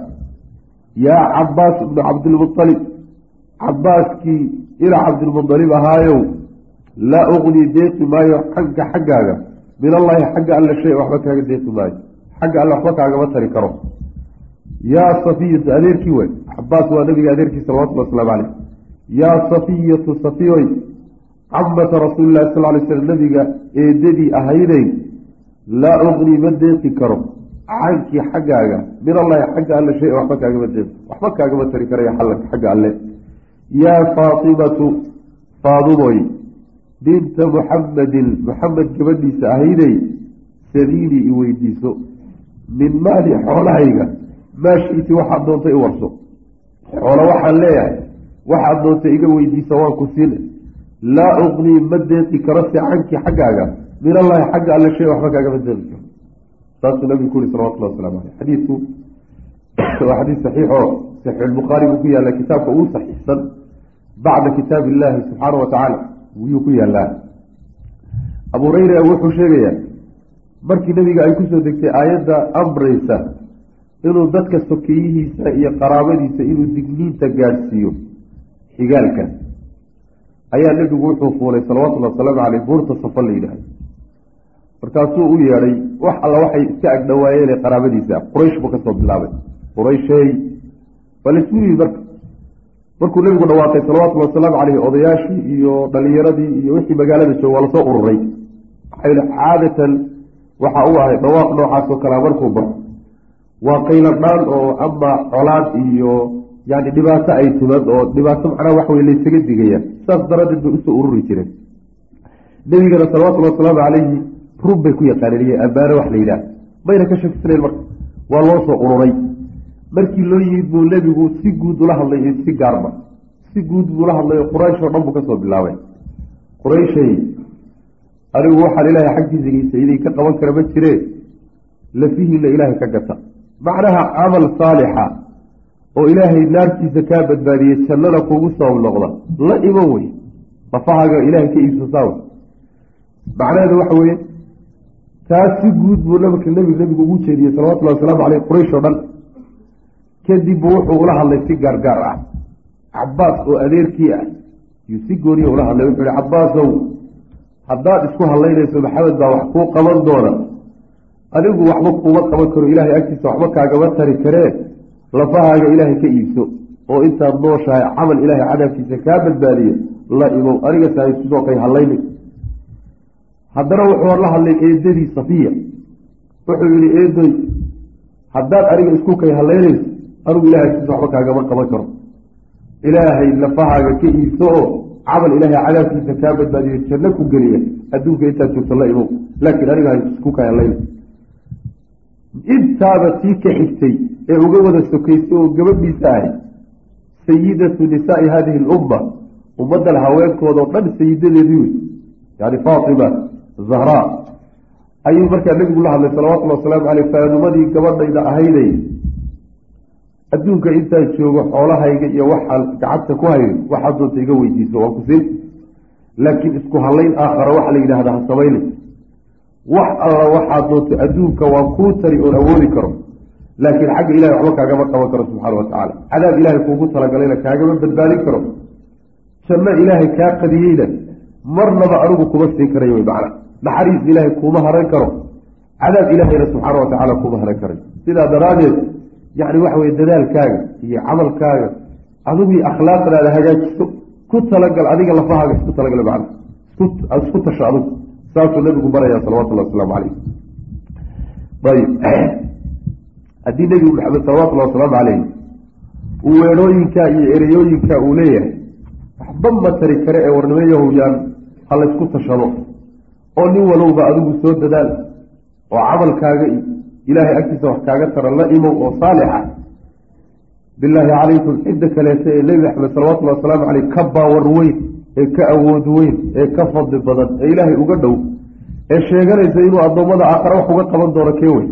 Yaa cabaas ibnu cabdilmualib cabaaskii ila cabdilmualib ahaayow laa uqnii deeqi maayo xagga xaggaaga. Min allaahi xagga alla shay waxba kaaga deeqi maayo. Xagga alle waxba kaagama tari karo. Yaa safiyatu adeerkii wey cabaas waa nabiga adeerkii salawatulli wasalaamu caleyh yaa safiyatu safiyoy camata rasuulilahi sal lay slam nabiga eedadii ahayday laa uqnii ma deeqi karo cankii xaggaaga min allaahi xagga alle shay waxba kaagama deeqi waxba kaagama tari karaya xagga alle. Yaa faatimatu faadumoy binta muxamadin muxamed gabadhiisa ahayday saliilii i weydiiso min maali xoolahayga maa shiti waxaad doontay i warso xoolo waxaan leeyahay waxaad doontay iga weydiisa waan ku siina laa uqnii ma deeqi karo si cankii xaggaaga. Min allaahi xagga alle shay waxba kaagama deeqi karo. Saasuu nabigu ku yuri salawatullah waslamu aleyh xadiidku waa xadiis saxiix oo saxiixulbukhaari buu ku yaalla kitaabka ugu saxiixsan bacda kitaabi illaahi subxaana wa tacaala wiyuu ku yaallaa abu hureyra wuxuu sheegayaa markii nebiga ay ku soo degtay aayadda amraysa inuu dadka sokeeyihiisa iyo qaraabadiisa inuu digniinta gaadhsiiyo xigaalka ayaa nebigu wuxuu fuulay salawatullhi wasalaamu caleyh buurta safa la yidhaahdo markaasuu u yeedhay wax alla waxay iska agdhawaayeen ee qaraabadiisa quraysh buu ka soo bilaabay. Qurayshey waa la isku yimid marka markuu nebigu dhawaaqay salawatullhi wasalaamu caleyh odayaashii iyo dhalinyaradii iyo wixii magaalada jooga waa la soo ururay waxay caadatan waxa u ahay dhawaaq noocaas oo kalea markuu baxo waa qayla dhaan oo ama colaad iyo yani dhibaato ay timad oo dhibaato macnaha wax wey laysaga digaya saas daraaddeed bay u soo ururi jireen nebigana salawatullhi wasalaamu caleyhi rub bay ku yaqaaneen iyo ammaano wax la yidhaah mayna ka shakisnayn marka. Waa loo soo ururay. Markii loo yimid buu nebigu si guud ula hadlay iyo si gaarba si guud buu ula hadlay oo quraysh oo dhan buu ka soo bilaabay. Qurayshay anigu waxaan ilaahay xaggiisa idinka qaban kara ma jiree? Lafihiina ilaahay ka gata. Macnaha camal saalixa oo ilaahay naartiisa kaa badbaadiyey jannana kugu sabab noqda la iman wey. Lafahaaga ilaahay ka iibsataa wey. Macnaheedu waxa weeye taas si guud buu nabika nbi nebigu ugu jeediyey salawatullahi wasalaamu caleyh quraysh oo dhan. Kadib buu wuxuu ula hadlay si gaargaar ah. Cabaas oo adeerkii ah. Yuu si gooniya ula hadlay wuxuu ihi cabaasow haddaad isku hadlaynayso maxamed baa wax kuu qaban doona. Adigu waxba kuuma qaban karo ilaahay agtiisa waxba kaagama tari karee lafahaaga ilaahay ka iibso oo intaad nooshahay camal ilaahay cadaabkiisa kaa badbaadiye la imow aniga tahay sidoo kay hadlaynay haddana wuxuu la hadlay eedadii safiya. Wuxuu yihi eedoy haddaad aniga isku kay hadlaynayso anigu ilahay agtiisa waxba kaagama qaban karo. Ilaahay lafahaaga ka iibso oo camal ilaahay cadaabkiisa kaa badbaadiyo janno ku geliya adduunka intaad joogto la imow. Laakiin aniga isku kay hadlayna intaaba tii ka xigtay ee uga wada sokaysay oo gabadhiisa ahay sayidatu nisaai hadihi lumma ummaddan haweenkooda oo dhan sayidadeedii wey yani faatima zahraa ayuu markaa nebigu la hadlay salawatullhi wasalaamu caleyh faanumadii gabadhayda ahayday. Adduunka intaan joogo xoolahayga iyo waxaan gacanta ku hayo waxaad doonta iga weydiiso waan ku siin. Laakiin isku hallayn aakhara waxa la yidhahda ha samaynay wax alla waxaad doonta adduunka waan kuu tari oon awoodi karo laakiin xagga ilahay waxba kaagama qaban karo subxaana wa tacaala. Cadaab ilaahay kuugu talagalayna kaagama badbaadin karo. Janno ilaahay kaa qadiyeyna marnaba anigu kuma siin karayo wey macna. Naxariis ilaahay kuuma haran karo. Cadaab ilaahayna subxaana wa tacaala kuuma haran karayo sidaa daraaddeed yacni waxa weye dadaalkaaga iyo camalkaaga adigii akhlaaqdaada hagaajiso ku talagal adiga lafahaaga isku talagal macna. Isku tasho adigu saasuu nabigu baraya salawatullahi wasalaamu caleyh ayb haddii nebigu maxamed salawatullahi wasalaamu caleyh uu weedhooyinka iyo ereyooyinka uu leeyahay waxba ma tari kare ee warnimo yahowyaan ha laysku tashado oo nin walowba adigu soo dadaal oo camalkaaga ilaahay agtiisa wax kaaga tara la imow oo saalixa. Bilaahi calaykum cidda kaleeta ee nebi maxamed salawatullahi wasalaamu caleyh ka baawar weyn ee ka awood weyn ee ka fadli badan ee ilaahay uga dhow ee sheeganaysa inuu addoommada aakhare wax uga qaban doono kee wey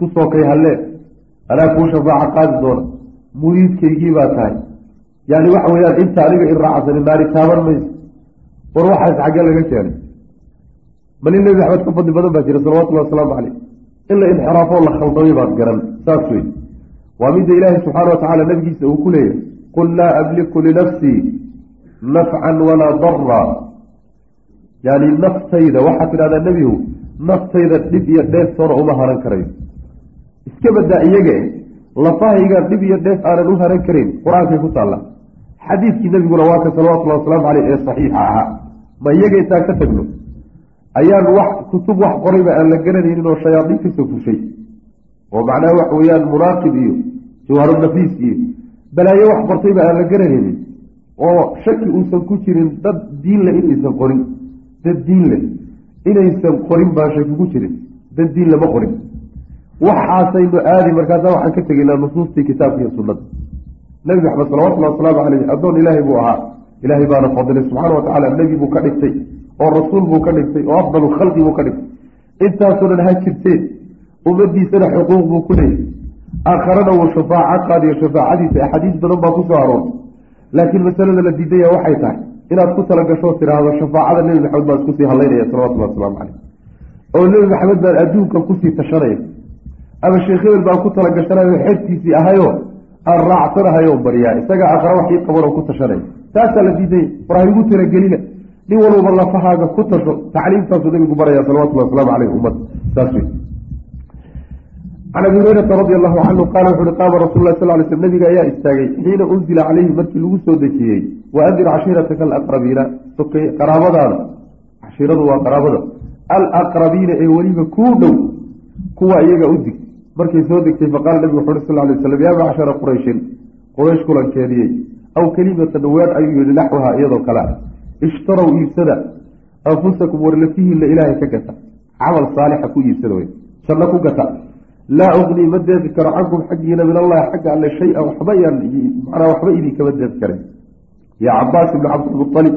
isku soo kay hallee anaa kuu shafaaca qaadi doona muriidkaygii baa tahay. Yani waxa weeyaan inta adiga in raacsanin naari taaban mayso war waxaas xaggee laga keenay. Bal in nebi maxamed ka fadli badan baa jira salawatullahi wasalaamu caleyh in la inxiraafoo la khaldamay baad garan saas wey waa midda ilaahi subxaana wa tacaala nabigiisa uu ku leeyahay. Qul laa amliku linafsii nafcan walaa dara yani naftayda waxaad tidhahdaa nebihu naftayda dhib iyo dheef toona uma haran karayo iska badaa iyaga e lafahaygaan dhib iyo dheef aanan u haran karayn qur'aankay ku taalla. Xadiidkii nebiguna waa ka wasalaamu caleyh ee saxiixa ahaa. Ma iyaga intaan ka tagno? Ayaan wax kutub wax qorayba aan la garanaynin oo shayaadiin ka soo fushay. Oo macnaha waxa weeyaan munaaqib iyo jawaarunafiis iyo balaayo wax qortayba aan la garanaynin oo shaki uusan ku jirin dad diin leh inaysan qorin. Dad diin leh. Inaysan qorin baan shaki ku jirin. Dad diin lama qorin waxaasaynu aadi markaasa waxaan ka tegaynaa nusuustii kitaabka iyo sunnada. Nebi maxamed salawatullahi wasalaamu caleyh addoon ilaahay buu ahaa. Ilaahay baana fadilay subxaana wa tacaala nebi buu ka dhigtay oo rasuul buu ka dhigtay oo afdalu khalqi buu ka dhigtay. Intaasoo dhan ha jirteen ummadiisana xuquuq buu ku leeyay. Aakharana wuu shafaaco qaadiyo shafaacadiisa axaadiis badan baa ku soo aroortay laakiin masalada la diidaya waxay tahay inaad ku talagasho tiraahdo shafaacada nebi maxamed baan iskusii hadlaynaya salawatullahi wasalaamu caleyh oo nebi maxamed baan adduunka ku sii tashanaya ama sheekh hebel baan ku talagashanayo xertiisii ahayo aan baryaa isaga aqra waxii qabanoo ku tashanaya taasaa la diidaya war haygu talagelina nin walba lafahaaga ku tasho tacliimtaasuu nabigu baraya salawatullah wasalaamu caleyh ummad saas wey can abi hurayrata radi allahu canhu qaala wuxu uhi qaama rasul lah sal ly sl nabiga ayaa istaagay xiina unzila caleyhi markii lagu soo dejiyey waadir cashiirataka alaqrabiina sokay qaraabadaada. Cashiiradu waa qaraabada. Alaqrabiina ee weliba kuu dhow kuwa iyaga u dig markay soo degtay faqaala nabigu wuxu uhi sal lay slam yaa macshara qurayshin quraysh kulankeediyey aw kelimatan weer ayuu yihi naxwaha iyadoo kale ah. Ishtarow iibsada. Anfusakum warlafihiinla ilaahay ka gata. Camal saalixa ku iibsada wey janno ku gata. Laa ugnii ma deeqi karo cankum xaggiina min allahi xagga alle shay-an waxba manaa waxba idinkama deeqi karen yaa cabaas ibnu cabdilmualib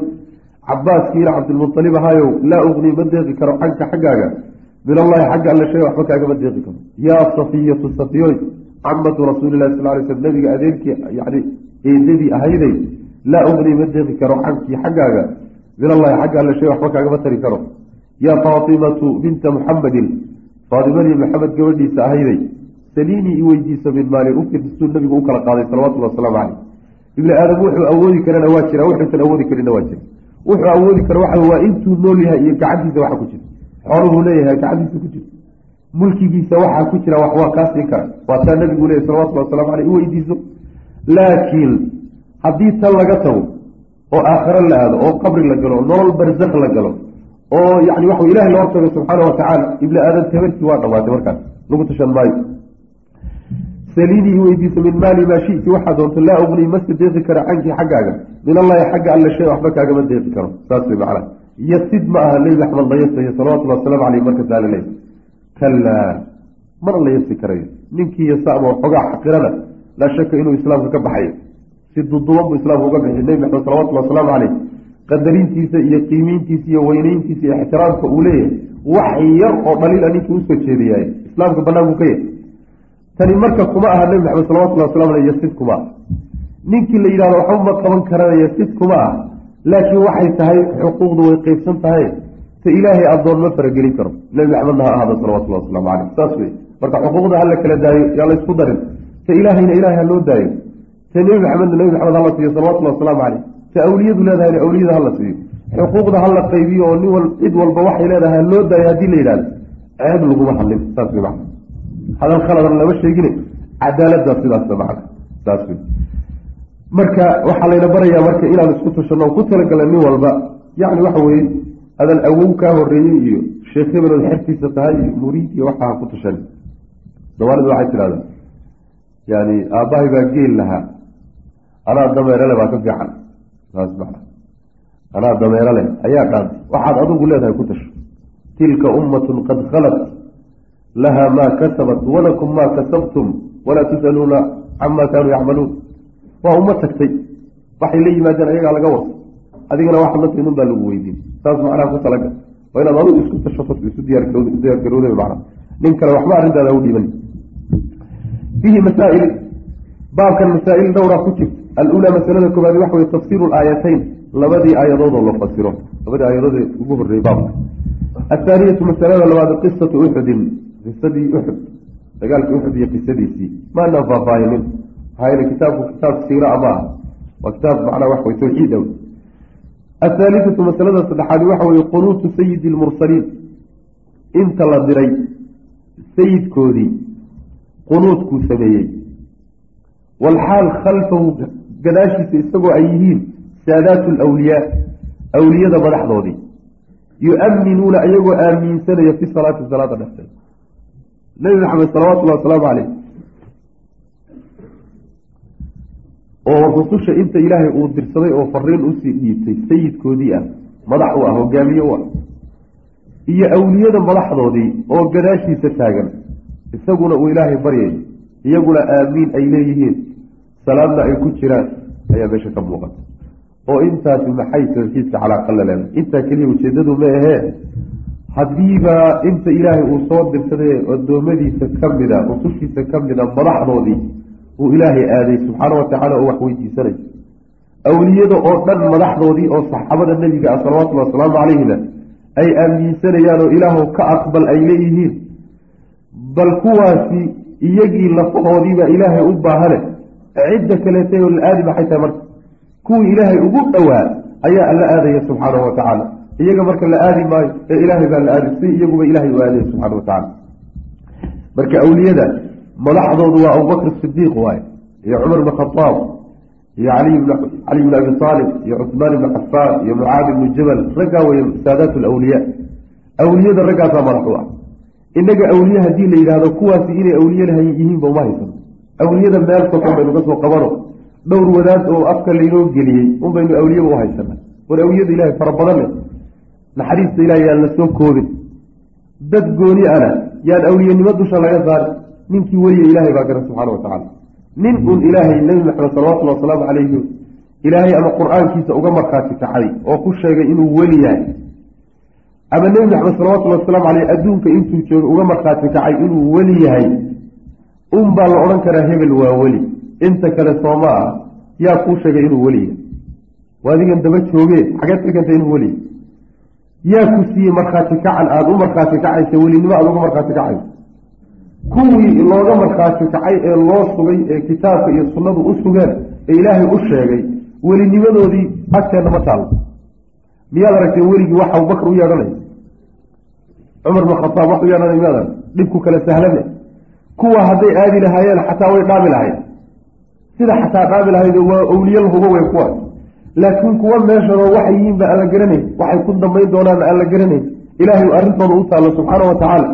cabaaskiina cabdilmualib ahaayow laa ugnii ma deeqi karo canka xaggaaga min allahi xagga alle shay waxba kaagama deeqi karo yaa safiyatu safiyoy camatu rasuulilahi sal lay sl nabiga adeerkii yani eedadii ahayday laa ugnii ma deeqi karo cankii xaggaaga. Min allahi xagga alle shay waxba kaagama tari karo. Yaa faatimatu binta muxamedin faadimadii maxamed gabadhiisa ahayday saliinii i weydiisa min maali ufirsuu nabigu u kala qaaday salawatullah wasalaamu caleyh ibni aadam wuxuu awoodi karana waa jira wuxuusan awoodi karinna waa jira. Wuxuu awoodi karo waxa waa intuu nool yahay iyo gacantiisa waxa ku jira xooluhuu leeyahay gacantiisa ku jira mulkigiisa waxaa ku jira wax waa kaa siin kara. Waa taa nabigu leeyahy salawatullah waslamu caleyh i weydiiso. Laakiin haddii tan laga tago oo aakhiro la aado oo qabri la galo nolol barzakh la galo oo yani waxa ilahi la hortago subxaana watacaala ibni aadan tabarkii waa dhamaatay markaas. Lagu tashan maayo. Saliinii weydiisa min maali maa shiti. Waxaa doonto laa ugnii ma deeqi karo cankii xaggaaga. Min allahi xagga alle shay waxba kaagama deeqi karo. Saas way macana yasid ma aha nebi axmed la yasayo salawatullhi wasalaamu caleyh markasaa la leey kalaa mana la yasi karayo ninkii yasa ama waxoogaa xaqirada laa shaka inuu islaamka ka baxayo si duduban buu islaamka uga bixi nebi maxamed salawatullhi wasalaamu caleyh qadarintiisa iyo qiimiintiisa iyo weyneyntiisa iyo ixtiraamka uu leeyahay wax yar oo dhaliila ninkii u soo jeediyaay islaamka banaan buu ka yahay tani marka kuma aha nebi maxamed salawatullahi waslamu aleyh yasid kuma. Ah ninkii la yidhahdo waxba ma qaban karanayo sid kuma ah laakiin waxay tahay xuquuqdu way qeybsan tahay. Ta ilaahay addoon ma faragelin karo. Nebi maxamedna ha ahaado salawatullahi waslamu caleyh saas wey marka xuquuqda hala kala daayo yaa la isku darin. Ta ilaahayna ilahay ha loo daayo. Ta nebi maxamedna nebi maxamed hala siiyo salawatullahi wasalaamu caleyh ta awliyadu leedahayna awliyada hala siiyo. Xuquuqda hala qaybiyo oo nin cid walba waxay leedahay ha loo daayo haddii la yidhahdo ceeb laguma hadlin. Saas wey macna hadal khaladan lama sheegine. Cadaaladdaa sidaas macna saas wey marka waxaa layna barayaa marka inaan isku tashano ku talagala nin walba. Yacni waxa weye adan awow kaa horeeyey iyo sheekh hebelood xertiisa tahay iyo muriid iyo waxaa ku tashan soomaalidu waxay tidhahdaa yani aabbahay baa geel lahaa. Anaa dameerale baa ka fiican. Saas macna anaa dameero leh ayaa dhaantay waxaad adigu leedahay ku tasho tilka ummatun qad khalat. Laha maa kasabat walakum maa kasabtum walaa tusaluuna cama kaanuu yacmaluun waa uma tagtay. Waxay la yimaadeen ayagaa laga warsa adigana waxaad la timin baa lagu weydiin. Saas macnaha ku talaga. Waa inaad adigu isku tashato isu diyaargarowda macna nin kale waxba arrintaada u dhiiban fiihi masaail baabkan masaa-il dhowra ku jirta alulaa masalada koobaad waxa wey tafsiiru laayatayn labadii aayadood oo la fasiro. Labadii aayadood ee ugu horreeyey baabka. Athaaniyatu masalada labaad qisatu uxudin qisadii uxud dagaalkii uxud iyo qisadiisii maanaan faahfaahinin maxaa kitaabku kitaab siira ama ah. Waa kitaab macnaa wax way tawxiid aw athaalitatu masalada saddexaadi waxa weye qunuutu sayidi lmursaliin inta la diray sayidkoodii qunuudkuu sameeyey. Walxaal khalfahu gadaashiisa isagoo ay yihiin saadaatu alwliyaa awliyada madaxdoodii. Yu-aminuuna iyagoo aamiinsanaya fi salaati salaada dhexdeeda. Nebi maxamed salawatullahi wasalaamu caleyh oo rususha inta ilaahay uu dirsaday oo fariin u sii dhiibtay sayidkoodii ah madax u ah hogaamiye u ah iyo awliyada madaxdoodii oo gadaashiisa taagan isaguna uu ilaahay baryayo iyaguna aamiin ay leeyihiin salaadna ay ku jiraan ayaa meesha ka muuqata. Oo intaasi maxay tawxiidka calaaqala leedahay intaa keliya ujeedadu ma ahee? Haddiiba inta ilaahay uu soo dirsaday addoommadiisa ka mida rusushiisa ka mida madaxdoodii uu ilaahay aaday subxaana watacaala oo wax weydiisanayo awliyada oo dhan madaxdoodii oo saxaabada nebiga ah salawatullhi wasalaamu calayhina ay aaminsanayaan oo ilaahu ka aqbal ay leeyihiin. Bal kuwaasi iyagii lafahoodiibaa ilaahay u baahane. Cidda kaleetay oo la aadi maxay tahay marka? Kuwii ilaahay ugu dhowaa ayaa alla aadaya subxaanahu wa tacaala. Iyaga marka la aadi maayo ee ilaahay baa la aadi si iyaguba ilahay u aadaya subxana wa tacala marka awliyada madaxdoodu waa abubakr sidiiq waaye iyo cumar ibn khadaab iyo cali bn abi aalib iyo cusmaan ibni cafaan iyo mucaadi ibnu jabal raggaa wey saadaat lawliya awliyada raggaasaa madax u ah. Inaga awliye haddii la yidhahdo kuwaasi inay awliye yihiinba uma haysan. Awliyada meel sokan baynu ka soo qabano. Dhowr wadaad oo afka laynoo geliyey un baynu awliyaba u haysana war awliyada ilahay fara badan leh. Naxariista ilahay yaan la soo koobin. Dad gooni ana yaan awliyenimo dusha laga saari ninkii weliya ilaahay baa gara subxaana wa tacaala. Nin un ilaahay nebi maxamed salawatullhi wasalaamu calayhi ilaahay ama qur'aankiisa uga markhaati kacay oo ku sheegay inuu weli yahay. Ama nebi maxamed salawatullhi wasalaamu caleyh adduunka intuu joogay uga markhaati kacay inuu weli yahay. Un baa la odhan karaa hebel waa weli. Inta kale sooma ah yaa kuu sheegay inuu weli yahay. Waadigan daba jooge xageed ka keentay inuu weli yahay. Yaa ku siiyey markhaati kacan aada u markhaati kacaysa welinimo aada uga markhaati kacaysa kuwii looga markhaati kacay ee loo sugay ee kitaabka iyo sunnadu u sugeen ee ilaahay u sheegay welinimadoodii agteenna ma taallo miyaad aragtee weligii wax abubakar u yeedhanaya cumar bin khataab wax u yeedhanay miyaad arag dhibku kale sahlane. Kuwa hadday aadi lahaayeen xataa way dhaabi lahayd sida xataa dhaabi lahayd waa awliye lahuba wey kuwaas laakiin kuwa meeshanoo waxay yihiin ba aan la garanayn. Waxay ku dambayn doonaanna aan la garanayn. Ilaahay arrintooda u taallo subxaana wa tacaala.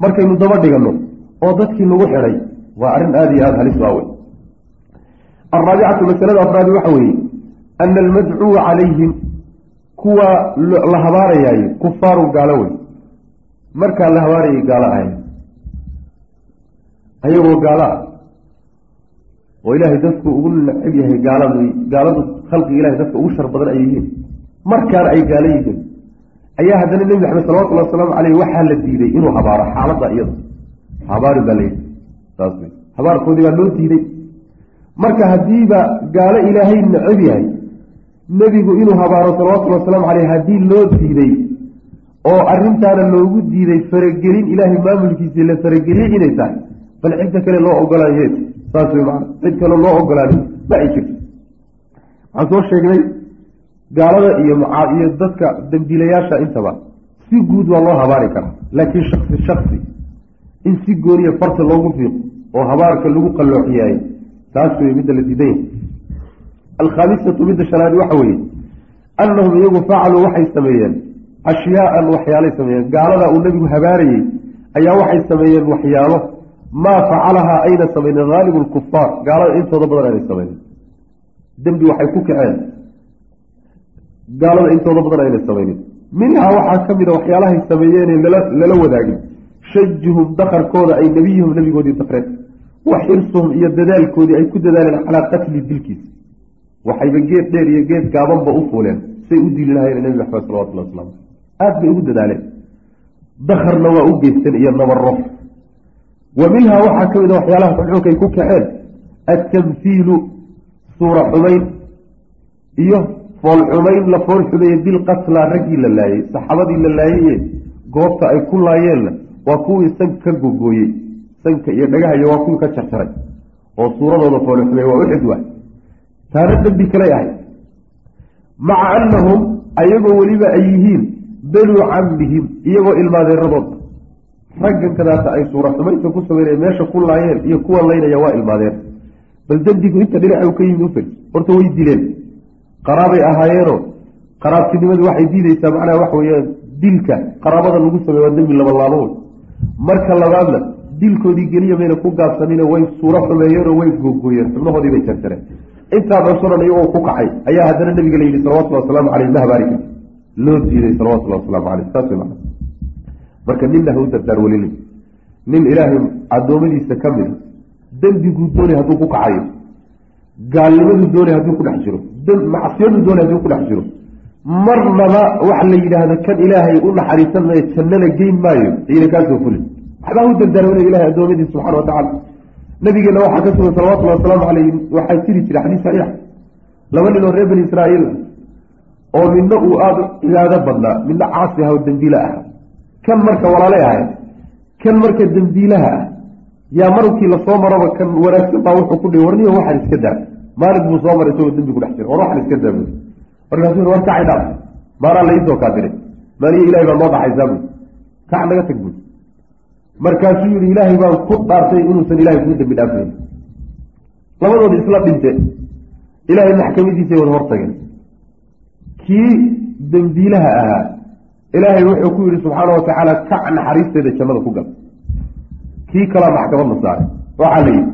Markaynu daba dhiganno oo dadkii lagu xidhay waa arrin aada iyo aada halis waawey alraabicatu masalada afraadi waxa weeye ana almadcuwa calayhim kuwa la habaarayaayo kufaaru gaalo wey markaa la habaarayay gaalo ahay ayagoo gaalo ah oo ilaahay dadku ugu necab yahay gaaladu gaaladu khalqiga ilahay dadka ugu shar badan ay yihiin. Markaana ay gaalo yihiin ayaa haddana nebi maxamed salawatullahi wasalaamu caleyh waxaa la diiday inuu habaaro xaaladda iyada habaari baa layidhi saas wey habaarkoodii baa loo diiday. Marka haddiiba gaalo ilaahay necab yahay nebigu inuu habaaro salawatullhi wasalaamu caleyh haddii loo diiday oo arrintaana loogu diiday faragelin ilaahay maamulkiisii la farageliyey inay tahay bal cidda kale loo ogolaaye saas wey maana cid kale loo ogolaanin ma ay jirto. Waxaan soo sheegnay gaalada iyo iyo dadka dambiilayaasha intaba si guud waa loo habaari karaa laakiin shaksi shaksi in si gooniya farta loogu fiiqo oo habaarka lagu qallooxiyaayo taas wey midda la diidanya alkhaamisatu midda shanaadi waxa weeye annahum iyagu facaluu waxay sameeyeen ashyaaan waxyaalay sameeyeen. Gaaladaa uu nebigu habaarayey ayaa waxay sameeyeen waxyaalo. Maa facalahaa ayna samaynin haalibu lkufaar gaalada intooda badan aynay samaynin dembi waxay ku kaceen. Gaalada intooda badan aynay samaynin minhaa waxaa ka mid a waxyaalahay sameeyeenee lala wadaagin shajuhum dakarkooda ay nebiyuhum nebigoodii dakreen wa xirsuhum iyo dadaalkoodii ay ku dadaaleen calaa qatli dilkiisa waxayba geed dheer iyo geed gaabanba u fuuleen. Say u dili lahayen nebi maxamed salawatullah waslamu aada bay ugu dadaaleen. Dakarna waa u geysteen iyo nabaro wa minhaa waxaa ka mid a waxyaalaha xunxunka ay ku kaceen. Atamhiilu suura xumayn iyo fool xumayn la fool xumeeye bilqatla raggii la laayey saxaabadii la laayeye goobta ay ku laayeenna waa kuwii sanka ka gogooyey sanka iyo dhagahayo waa kuwii ka jarjaray oo suuradooda fool xumeeye waa uxid waay taana dembi kaley ahay. Maca annahum ayagoo weliba ay yihiin banuu camihim iyagoo ilmaadeeradood raggan kadaata ay suura xumaynta ku sameynaya meesha ku laayeen iyo kuwa laynaya waa ilmaadeen. Bal dembigu inta dhinaca u ka yimid ufeg horta way dileen. Qaraabay ahaayeenoo qaraabtinimadu waxay diideysaa macnaha waxa weeyaan dilka qaraabada lagu sameeye waa dembi labalaabo marka labaadna dilkoodii geliya mayna ku gaabsanino way suuro xumeeyeenoo way googooyeen. Xubnahoodii bay jarjareen intaa cunsuran iyagoo ku kacay ayaa haddana nabiga la yidhi salawatulli wasalaamu caleyh ma habaari karti loo diiday salawatullahi wasalaamu caleyh saas wey macana marka ninna ha u dardaar nin ilaahay addoommadiisa ka mida dembiguu doonay hadduu ku kacayo. Gaalnimaduu doonay hadduu ku dhex jiro. Macsiyaduu doonay hadduu ku dhex jiro marnaba waxa la yidhaahdo kan ilaahay u naxariisan maayo jannana geyn maayo iyna kaasoo fulin. Waxbaa u dardaarwanaya ilahay addoommadiisa subxana wa tacala nabigeena waxaa ka sugan salawatullahi wasalaamu caleyh waxaa jiri jira xadiis saxiix. Laba nin oo reer bani israa'iil oo midna uu aada cibaado badnaa midna caasi aha oo dembiile aha kan marka walaalay ahay kan marka dembiilaha ah yaa markii la soo maraba kan wanaagsan baa wuxuu ku dhihi warniyo waxaan iska daa maalin buu soo maray isagoo dembi ku dhex jira war waxaan iska daa bui markaasuu war kacay dhaaf maanaa laisoo kaa diray ilahay baa noo dhaxaysaa bui kac naga tag bui markaasuu yihi ilaahay baan ku dhaartay inuusan ilahay kuu dembi dhaafayn labadoodi isla dhinte. Ilaahay maxkamadiisay wada hortageen. Kii dembiilaha ahaa ilaahay wuxuu ku yihi subxaana watacaala kac naxariisteeda jannada ku gal. Kii kalaa maxkamadna saaray. Waxaa la yidhi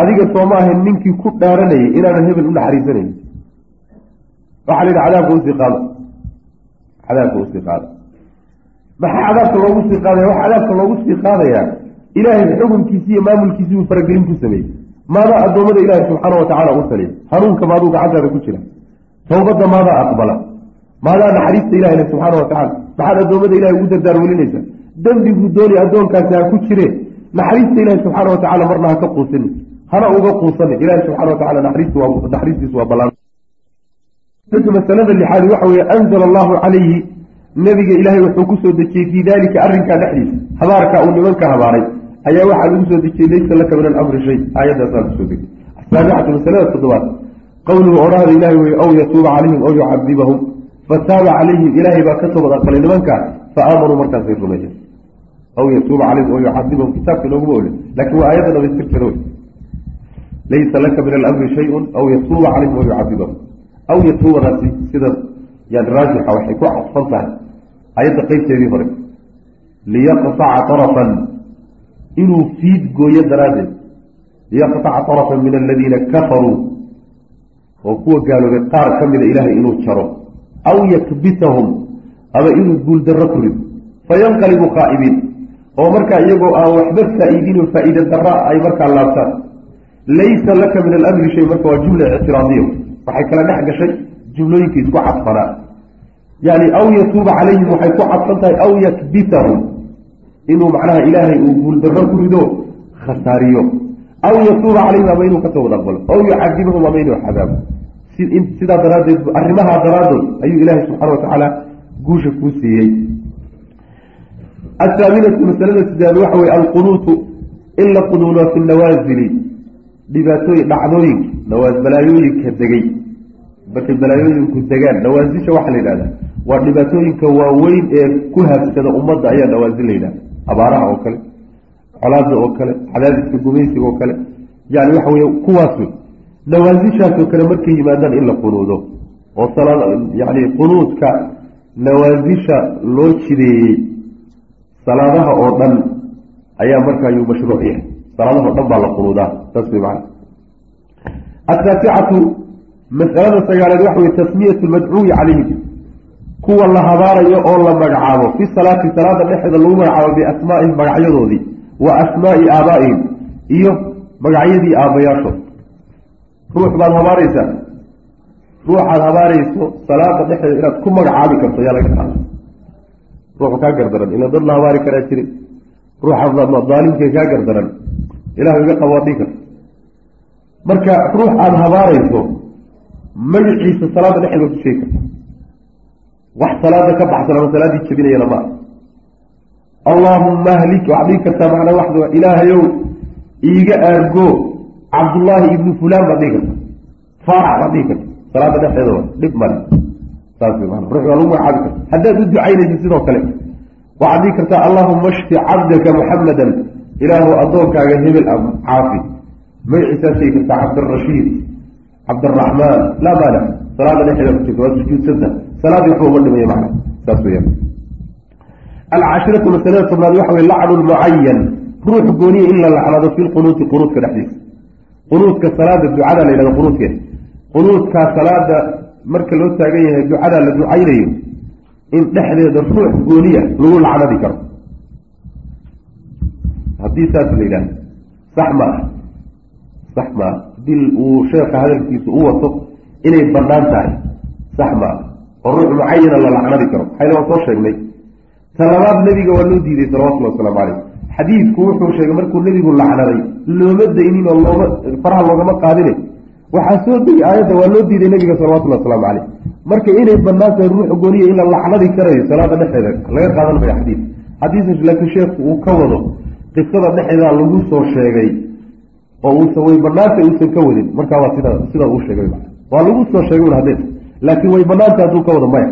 adiga sooma ahayn ninkii ku dhaaranayay inaanan hebel u naxariisanayn waxaa la yidhi cadaabka u sii qaada cadaabka u sii qaada maxaa cadaabka loogu sii qaadaya? Waxa cadaabka loogu sii qaadayaa ilaahay xukunkiisi iyo maamulkiisi uu faragelin ku sameeyey. Maadaa addoommada ilaahi subxaana watacaala u taliya hanuunka maaduu gacantaada ku jira. Tawbadda maadaa aqbala. Maadaa naxariista ilahina subxaana watacala maxaad addoommada ilahay ugu dardaar welinaysaa dembiguu dooni addoonkaasi ha ku jire. Naxariista ilahi subxaana watacala marna ha ka quusani hana uga quusani ilahi subxana watacala naxariistiisu waa ballaan masalada lixaad waxa weye anzala allahu calayhi nebiga ilaahay wuxuu ku soo dejiyey fii dalika arrinkaa dhexdiisa. Habaarka uu nimanka habaaray ayaa waxaa lagu soo dejiyey laysa laka min alamri shay. Aayadaasaa ku soo degay asaabicatu masalada toddobaad. Qowluhu odhahda ilahay weye aw yatuuba calayhim aw yucadibahum. Fataaba calayhim ilaahay baa ka toobad aqbalay nimankaa fa aamanuu markaasay rumeeyeen. Aw yatuuba calayhim aw yucadibahum kitaabka inooguma olin laakiin waa aayadda dhamaystirkeeda wey laysa laka min alamri shayun aw yatuuba calayhim aw yucadibahum aw yatuubadaasi sida yani raajixa waxay ku cadfan tahay ayadda qeybteedii hore liyaqtaca tarafan inuu fiid gooyo daraaddeed liyaqtaca tarafan min aladiina kafaruu oo kuwa gaaloobay qaar ka mida ilaahay inuu jaro aw yakbitahum ama inuu guuldarro ku rido fayanqalibu khaa'ibiin oo markaa iyagoo aan waxba faa-iidinoo faa-iida darra ay markaa laabtaan laysa laka min alamri shay marka waa jumla ictiraadiya waxay kala dhex gashay jumlooyinka isku cadfanaa yani aw yatuuba calayhim waxay ku cadfan tahay aw yakbitahum inuu macnaha ilaahay uu guuldarro ku rido khasaariyo. Aw yatuuba calayhim ama inuu ka toobad aqbalo aw yucadibahum ama inuu cadaabo sidaa daraaddeed arrimahaa daraaddood ayuu ilaahay subxana watacaala guusha kuu siiyey. Athaaminatu masalada sidaad waxa weye alqunuutu in la qunuuno fi nawaasili dhibaatooyin dhacdooyinka nawaas balaayooyinka degay markay balaayooyinku degaan nawaasisha waxaa la yidhahda waa dhibaatooyinka waaweyn ee ku habsada ummadda ayaa nawaasil la yidhahda abaaraha oo kale colaada oo kale cadaadiska gumaysiga oo kale. Yani waxa weye kuwaas wey. Nawaasishaasoo kale markay yimaadaan in la qunuudo oo yani qunuudka nawaasisha loo jideeyey salaadaha oo dhan ayaa markaa yuu mashruuc yahay. Salaadaha o dhan baa la qunuudaa saas wey macana ataasicatu masalada sagaaleed waxa wey tasmiyatu lmadcuuyi calayhim kuwa la habaarayo oo la magacaabo fi salaati salaada dhexeeda lagu magacaabo biasmaa'ihim magacyadoodii wa asmaa'i aabaa'ihim iyo magacyadii aabbayaashood ruux baad habaaraysaa ruuxaad habaarayso salaada dhexeeda inaad ku magacaabi karto yaa laga qaada ruuxu kaa gardaran ila dad la habaari karaa jiri ruuxa daalimka kaa gardaran ilahu iga qabo dhii karto marka ruux aada habaarayso magaciisa salaada dhexeeda ku sheegi karta. Wax salaada ka baxsan ama salaaddii jebinayana ma allaahumma hlik waxaad dhigi kartaa macnaa waxda ilaahayow iiga aargo cabdullaahi ibnu fulaan baad dhigi karta. Faarax baad dhigi karta. Salaada dhexeeda wa dhib male. Saas wey maana ruux waa lagu magacaabi karta. Haddaad u ducaynaysa sidoo kale waxaad dhigi kartaa allaahuma shfi cabdaka muxamadan ilaahu addoonkaaga hebel caafi. Magaciisaad sheegi kartaa cabdirashiid cabdiraxmaan laa maanic salaada dhexeeda ku jirta waa sujuudsanta salaadii waxba uma dhimaya macna. Saas weyaan alcaashiratu masalada tobnaad waxa wey lacnu lmucayan ruux gooniya in la lacnado fi lqunuuti qunuudka dhexdiisa. Qunuudka salaada ducada la yhahdo qunuudkeeda qunuudkaa salaada marka loo taagan yahay ducadaa la ducaynayo in dhexdeeda ruux gooniya lagu lacnadi karo. Haddii saas la yidhahdo sax ma ah. Sax ma ah haddii uu sheekha hadalkiisa u wato inay bannaan tahay sax ma ah oo ruux mucayana la lacnadi karo. Maxayna waan soo sheegnay. Talabaad nebiga waa loo diiday salawatullhi wasalaamu caleyh xadiidku wuxuu sheegay markuu nebigu lacnaday looma daynin oo looma faraha loogama qaadine. Waxaa soo degi aayadda waa loo diiday nabiga salawatullhi wasalaamu caleyh marka inay bannaan tahay ruux gooniya in la lacnadi karayo salaada dhexeeda laga qaadan maya xadiid. Xadiis laakiin sheekhu uu ka wado qisada dhexeedaa lagu soo sheegay oo uusan way banaantay uusan ka wadin. Markaa waa sida sida uu sheegay waa lagu soo sheegay hadee laakiin way banaantay hadduu ka wado maya.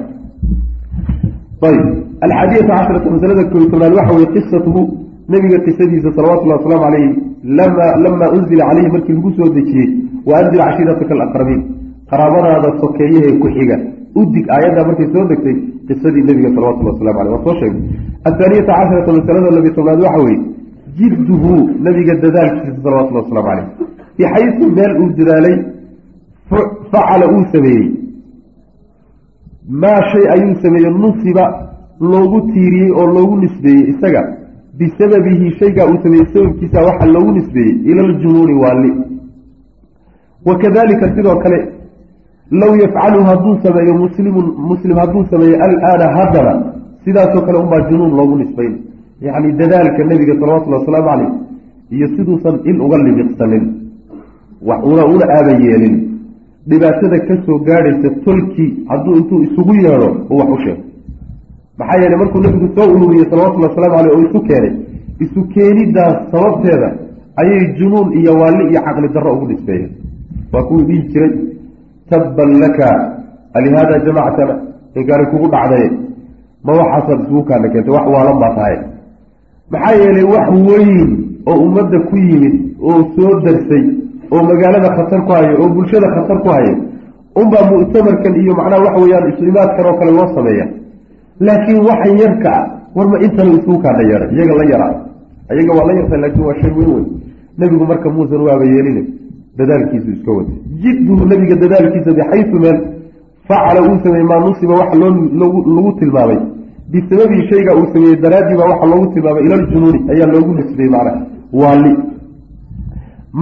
Ayb alxaadiyata casharata masalada tobnaad waxa weye qisatuhu nabiga qisadiisa salawatullahi wasalaamu caleyh lama lamaa unzila caleyhi markii lagu soo dejiyey wa anzil cashiirataka alaqrabiin qaraabadaada sokeeyahe ku xiga. Udig aayaddaa markay soo degtay qisadii nebiga salawatullah waslamu aleyh waa soo sheegay. Athaaniyata casharata masalada labiy tobnaad waxa weeye jidduhu nabiga dadaalkiisa salawatullah waslamu caleyh bixaysu meel uu dadaalay facala uu sameeyey maa shay ayuu sameeyey nusiba loogu tiiriyey oo loogu nisbeeyey isaga bisababihi shaygaa uu sameeyey sababkiisa waxaa loogu nisbeeyey ila aljunuuni waali wakadalika sidoo kale low yafcalu hadduu sameeyo muslimun muslim hadduu sameeyo alaana haddana sidaasoo kale unbaa junuun loogu nisbayn yacni dadaalka nebiga salawatullhi wasalaamu caleyh iyo siduusan il uga libiqsanin una una aaba yeelin dhibaatada ka soo gaadhaysa tolkii hadduu intuu isugu yeedho uu wax u sheego maxaa yeeley markuu nebigu soo ururiyey salawatullhi waslamu caleyh oo isu keenay isu keenidaas sababteeda ayay junuun iyo waalli iyo caqli darro ugu nisbeeyeen waa kuwii dhihi jiray tabban laka alihaada jamactana inkaani kugu dhacday ma waxaasaad isugu kaana keentay wax waalan baa tahay maxaa yeelay wax weyn oo ummadda ku yimid oo soo darsay oo magaalada khatar ku haya oo bulshada khatar ku haya unbaa mu'tamarkan iyo macnaha waxa weeyaan isu-imaadkan oo kale loo sameeya. Laakiin waxa yarka ah warma intana isugu kaana yeehay iyaga la yaraa. Iyaga waa la yarta laakiin waa shay weyn weyn. Nebigu marka muusan waaba yeelina dadaalkiisu iska watay jidduhu nabiga dadaalkiisa bixaysu meel facala uu sameeyey maa nusiba waxa lagu tilmaamay bisababii shayga uu sameeyey daraaddii baa waxa loogu tilmaamay ila aljunuuni ayaa loogu nisbiyey macnaha. Waali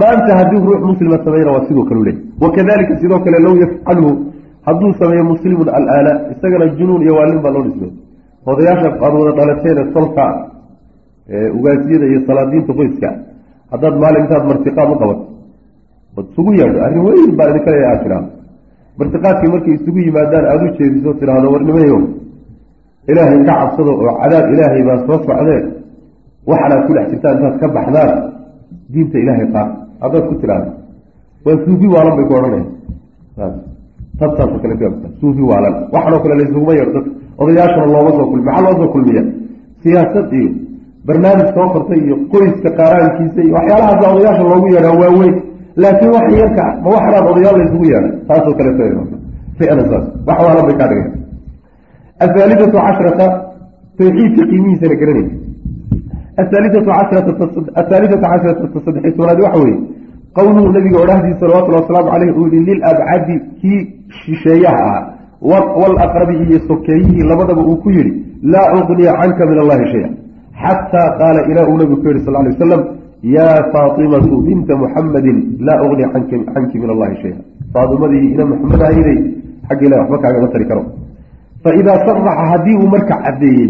maanta haddii ruux muslima sameeyna waa sidoo kale leey wakadalika sidoo kale low yafcalhu hadduu sameeyo muslimun alaana isagana junuun iyo waalin baa loo nisbey odayaasha aad wada dhalateene solka ugaasyada iyo salaadiinta qoyska haddaad maalintaad martiqaad u qabato od isugu yeedho arrin weyn baa idinka le aad tidhaahdo. Martiqaadkii markay isugu yimaadaan aada u jeediso tidhaahdo warnimayo ilaahay ka cabsado oo cadaab ilaahay baa soo socdee. Waxanaad ku dhex jirtaan intaad ka baxdaan diinta ilaahay qaad haddaad ku tidhaahdo waa suufi waalan bay ku odhanaya tabtaasoo kale suufi waalan waxanoo kale laysuguma yeedho dadka odayaashana looma soo kulmi maxaa loo soo kulmiya? Siyaasad iyo barnaamij soo qortay iyo qoyska qaaraankiisa iyo waxyaalahaasa odayaasha loogu yeedhaa waaweyn. Laakiin wax yarka ma waxanaad odayaal laysugu yeedha taasoo kaleeto ficlan saas. Wax waalan bay kaa dhigay athaalidatu cashrata tawxiidka qiimihiisana garanay athaalidatu cashrata athaalidatu cashrata saddexiy tobnaad waxa weeye qowluhu nabiga odhahdiisa salawatullhi wasalaamu caleyh uu yihi lilabcadi kii shisheeyaha ahaa walaqrabi iyo sokeeyihii labadaba uu ku yidhi laa uqniya canka min allahi shaya xataa qaala ilaa uu nabigu ku yihi sal lay wasalam yaa faatimatu binta muxamadin laa uqniya canki min allahi shaya faadimadii ina muxamed ahayday xagga ilahi waxba kaagama tari karo faidaa saraxa haddii uu marka caddeeyey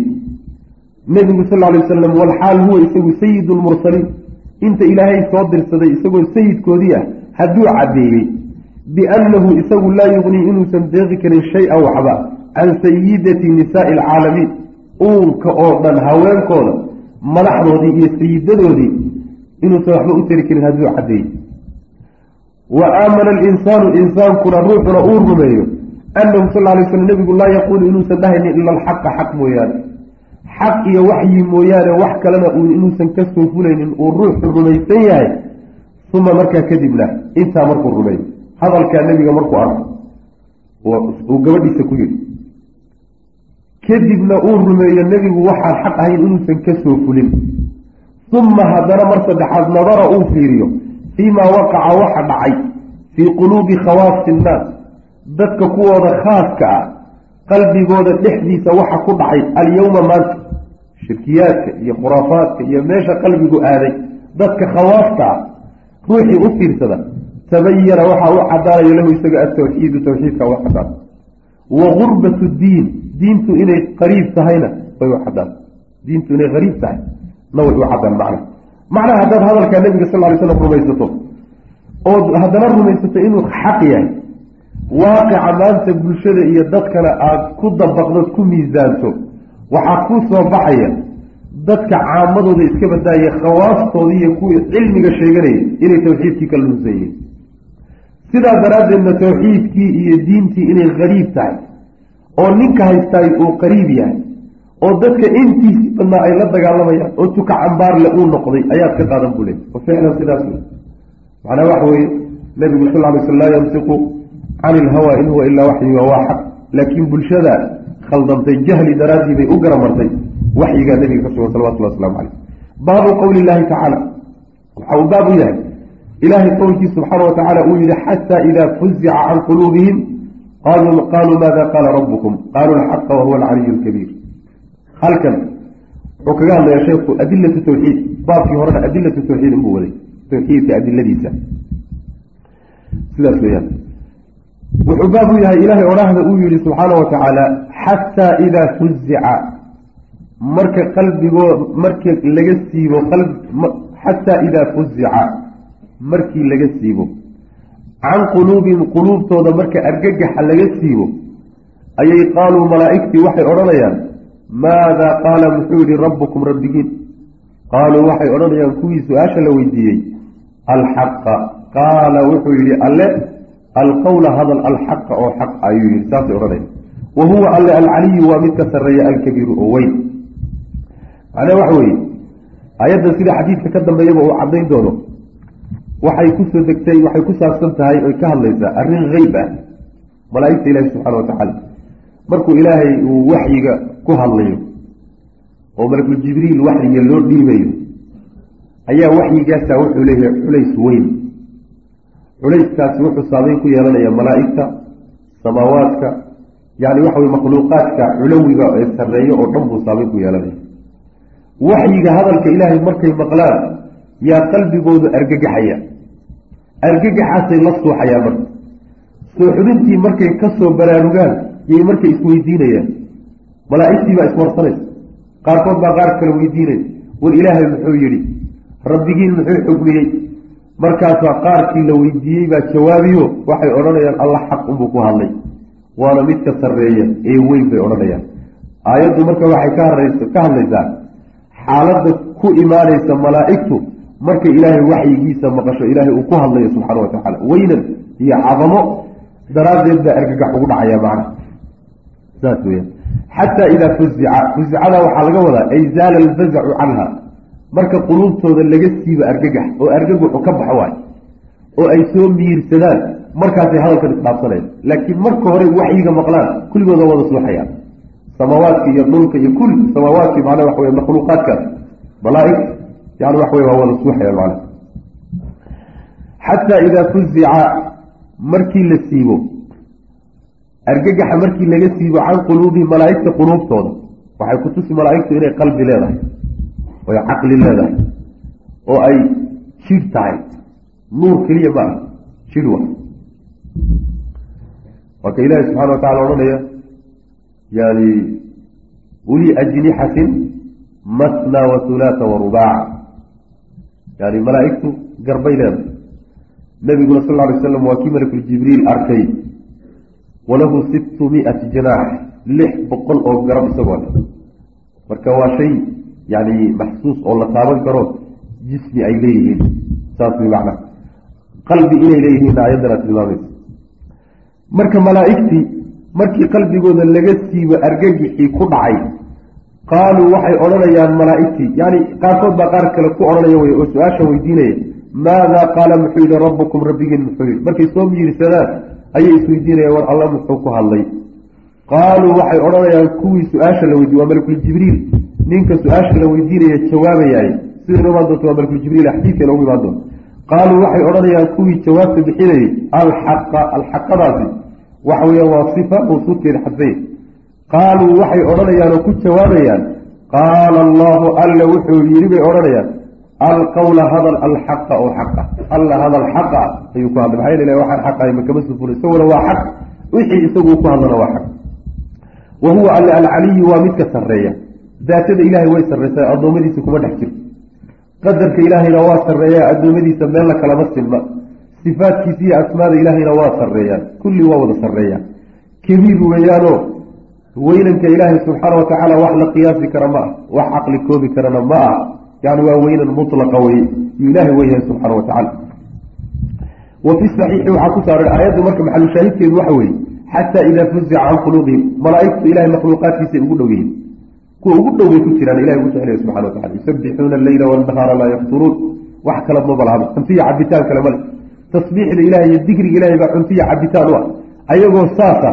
nebigu sal lay wasalam walxaal huwa isagu sayid lmursaliin inta ilaahay soo dirsaday isagoo sayidkoodii ah hadduu caddeeyey biannahu isagu laa yugnii inuusan deeqi karin shay-a waxba can sayidati nisaai alcaalamiin uurka oo dhan haweenkooda madaxdoodii iyo sayidadoodii inuusan waxba u tari karin hadduu caddeeyey wa aamana alinsaanu insaankuna ruuxuna uu rumeeyo annahu sal lay slam nebigu laa yaquulu inuusan dhahaynin ila alxaqa xaq mooyaane xaq iyo waxyi mooyaane wax kalena uu inuusan ka soo fulaynin uu ruuxu rumaysan yahay uma markaa kadibna intaa markuu rumeeyo hadalkaa nebiga markuu arko uu gabadhiisa ku yidhi kadibna uu rumeeyo nebigu waxaan xaq ahayn inuusan ka soo fulin uma haddana mar saddexaad nadara uu fiiriyo fii maa waqaca waxa dhacay fii quluubi khawaasi innaas dadka kuwooda khaaska ah qalbigooda dhexdiisa waxa ku dhacay alyowma maanta. Shirkiyaadka iyo khuraafaadka iyo meesha qalbigu aaday dadka khawaasta ah ruuxii u fiirsada tabayana waxaa u cadaanayo lahu isaga atawxiidu tawxiidka u cadaan wa gurbatu diin diintu inay qariib tahayna way u cadaan diintu inay qariib tahay na way u cadaan macna. Macnaha haddaad hadalkaa nabiga sal lay slam rumaysato ood haddana rumaysato inuu xaq yahay waaqica maanta bulshada iyo dadkana aada ku dabaqdood ku miisaanto waxaa kuu soo baxaya dadka caamadooda iska badaaya khawaastooda iyo kuwii cilmiga sheeganaya inay tawxiidkii ka lunsan yihiin sidaa daraaddeedna tawxiidkii iyo diintii inay qariib tahay oo ninka haystaay uu qariib yahay oo dadka intiisi badnaa ay la dagaalamayaan oo tuka cambaarle uu noqday ayaad ka qaadan buu wa ficlan sidaas macnaa waxa weeye nabigu sal ly sl laa yantiqu can ilhawa in huwa ilaa waxyiga waa xaq laakiin bulshada khaldantay jahli daraaddii bay u garamartay waxyigaa nabiga ka sugan salawatullah waslamu caleyh baabu qowli illaahi tacaala waxa uu baab u yahay. Ilaahay qowlkii subxaana wa tacala uu yihi xataa idaa fuzica can quluubihim qaaluu maada qaala rabbukum? Qaaluu alxaqa wahuwa alcaliyu lkabiir halkan wuxuu kaga hadlayaa sheekhu adilatu tawxiid. Baabkii horena adilatu tawxiid inbuu waday. Tawxiidka adiladiisa sidaas weyaan wuxuu baab u yahay ilaahay odhaahda uu yihi subxaana wa tacaala xataa idaa fuzica. Marka qalbigoo marka laga siibo xataa idaa fuzica markii laga siibo. Can quluubihim quluubtooda marka argagaxa laga siibo ayay qaaluu malaa'igtii waxay odhanayaan maada qaala muxuu yihi rabbukum rabbigiin. Qaaluu waxay odhanayaan kuwii su'aasha la weydiiyey alxaqa. Qaala wuxuu yihi alle alqowla hadal alxaqa oo xaq ayuu yihi saasay odhanaya wa huwa alle alcaliyu waa mid ka sarreeya alkabiiru oo weyn. Macnaa waxa weeye ayaddan sida xadiidka ka dambeeyaba uu caddayn doono waxay ku soo degtay waxay ku saabsan tahay oy ka hadlaysaa arrin heyb ah malaa'igta ilaahi subxana wa tacaala markuu ilaahay uu waxyiga ku hadlayo oo malakul jibriil waxyiga loo dhiibayo ayaa waxyigaasa wuxuu leeyahay culays weyn culayskaasi wuxuu saameyn ku yeelanaya malaa'igta samaawaadka yacni waxa weye makhluuqaadka culawiga ee sarreeyo oo dhan buu saameyn ku yeelanaya waxyiga hadalka ilaahay markay maqlaan yaa qalbigoodu argagaxaya. Argagaxaasay la suuxayaan marka. Suuxdintii markay ka soo baraarugaan yay markay isweydiinayaan. Malaa'igtii baa iswarsanaysa. Qaarkood baa qaar kale weydiinaya war ilaahay muxuu yidhi rabbigiin muxuu xugmiyey markaasaa qaarkii la weydiiyey baa jawaabiyo waxay odhanayaan alla xaq unbuu ku hadlay. Waana midka sarreeya ee weyn bay odhanayaan. Aayaddu marka waxay ka ka hadlaysaa xaaladda ku imaanaysa malaa'igtu markay ilaahay waxyigiisa maqasho ilaahay uu ku hadlayo subxaana wa tacaala. Weynan iyo cadamo daraaddeed baa argagax ugu dhacaya macna saas weyaan xataa idaa fuzica fuzicada waxaa laga wadaa ay zaala alfazacu canha marka quluubtooda laga siibo argagax oo argagaxu ka baxo waay oo ay soo miirsadaan markaasay hadalkan isdhaafsanayaan laakiin marka hore waxyiga maqlaan kulligooda wada suuxayaan samaawaadka iyo dhulka iyo kulli samaawaadki macnaa waxa wey makhluuqaadkaas malaaig yani waxa wey waa wada suuxayaan macna xataa idaa fuzica markii la siibo argagaxa markii laga siibo can quluubihim malaa'igta quluubtooda waxay ku tusi malaa'igtu inay qalbi leedahay oy caqli leedahay. Oo ay jidh tahay. Nuur keliya ma ah jidh wa marka ilaahi subxana wa tacala odhanaya yani uli ajnixatin masna wa hulaata wa rubaaca. Yani malaa'igtu garbay leedahay. Nabiguna sal lla alay slam waa kii malakul jibriil arkay. Walahu sittu miati janaax lix boqol oo garab isagoo marka waa shay yani maxsuus oo la taaban karo jismi ay leeyihiin saas way macnaa qalbi inay leeyihiin ayaddana tilmaamaysa marka malaa'igtii markii qalbigooda laga siibo argagixii ku dhacay qaaluu waxay odhanayaan malaa'igtii yani qaarkood baa qaar kale ku odhanaya wey oo su'aasha weydiinaya maadaa qaala muxuu yihi rabbukum rabbigiin muxuu yihi markay soo miirsadaan ayay isweydiinayaan war alla muxuu ku hadlay. Qaaluu waxay odhanayaan kuwii su'aasha la weydiy waa malakul jibriil ninka su'aasha la weydiinaya jawaabayaay sida ino imaan doonto waa malakul jibriil xadiidka noogu imaan doonto qaaluu waxay odhanayaan kuwii jawaabta bixinayay alxaqa alxaqadaasi waxa weya waa sifa mawsuufkeeda xadfay. Qaaluu waxay odhanayaan oo ku jawaabayaan qaala allahu alla wuxuu yidhi bay odhanayaan alqawla hadal alxaqa oo xaqa alla hadal xaqa ayuu ku hadlay. Maxaa yeele waxaan xaq ahay makama sufuna isaguna waa xaq. Wixii isaguu ku hadlana waa xaq. Wa huwa alle alcaliyu waa midka sarreeya daatada ilaahay way sarreysaa addoommadiisa kuma dhex jirto qadarka ilaahayna waa sarreeyaa addoommadiisa meel la kalama sinma sifaadkiisa iyo asmaada ilaahayna waa sarreeyaan kulli waa wada sarreeyaan. Kabiir weeyaanoo weynanka ilaahay subxaana wa tacaala wax la qiyaasi kara ma ah wax caqli koobi karana ma ah. Yani waa weynan mutlaqa weye yuu ilaahay weyahay subxaana wa tacala wa fi saxiixi waxaa ku saaran aayaddu marka maxalushaahidkeedu waxa weeye xataa idaa fuzica can quluubihim. Malaaigtu ilahay makhluuqaadkiisay ugu dhow yihiin kuwa ugu dhow bay ku jiraan ilahay ugu jeclaya subxana watacala yusabbixuuna alleyla waalnahaara laa yafturuun. Wax kala mabalahaba cuntiya cabitaan kale male tasbiixda ilahay iyo digriga ilahay baa cuntiya cabitaan u ah. Ayagoo saasa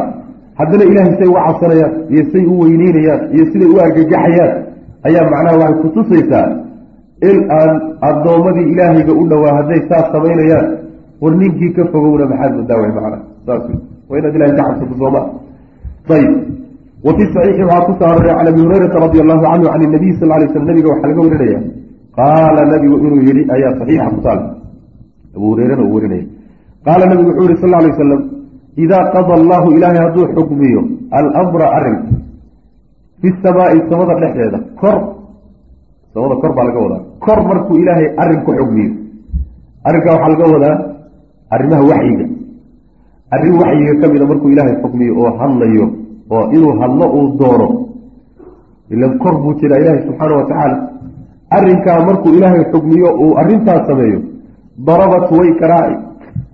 haddana ilahay say uga cabsanayaan iyo say u weyneynayaan iyo siday u argagaxayaan ayaa macnaha waxay kutusaysaa in aan addoommadii ilaahayga u dhowaa hadday saas samaynayaan war ninkii ka fogowna maxaad madaaway macna saas waa inaad ilahay ka cabsato sooma ayib wa fi saxiixi waxaa ku soo aroray can abi hurayrata radi allahu canhu can nabiy sal lay slam nabiga waxaa laga warinaya qaala nabigu inuu yihi ayaa saxiixa ku taal. Abu hureyrana uu warinaya qaala nabigu wuxuu yihi sal lay wasalam idaa qada allahu ilaahay hadduu xukmiyo almra arrinka fi samaai samada dhexdeeda kor samada kor baa laga wadaa. Kor markuu ilaahay arrin ku xugmiyo arrinkaa waxaa laga wadaa arrimaha waxyiga. Arrin waxyiga ka mida markuu ilaahay xukmiyo oo hadlayo oo inuu hadlo uu doono ilan kor buu jiraa ilaahay subxaana wa tacaala arrinkaa markuu ilaahay xugmiyo uu arrintaas sameeyo darabat way garaaci.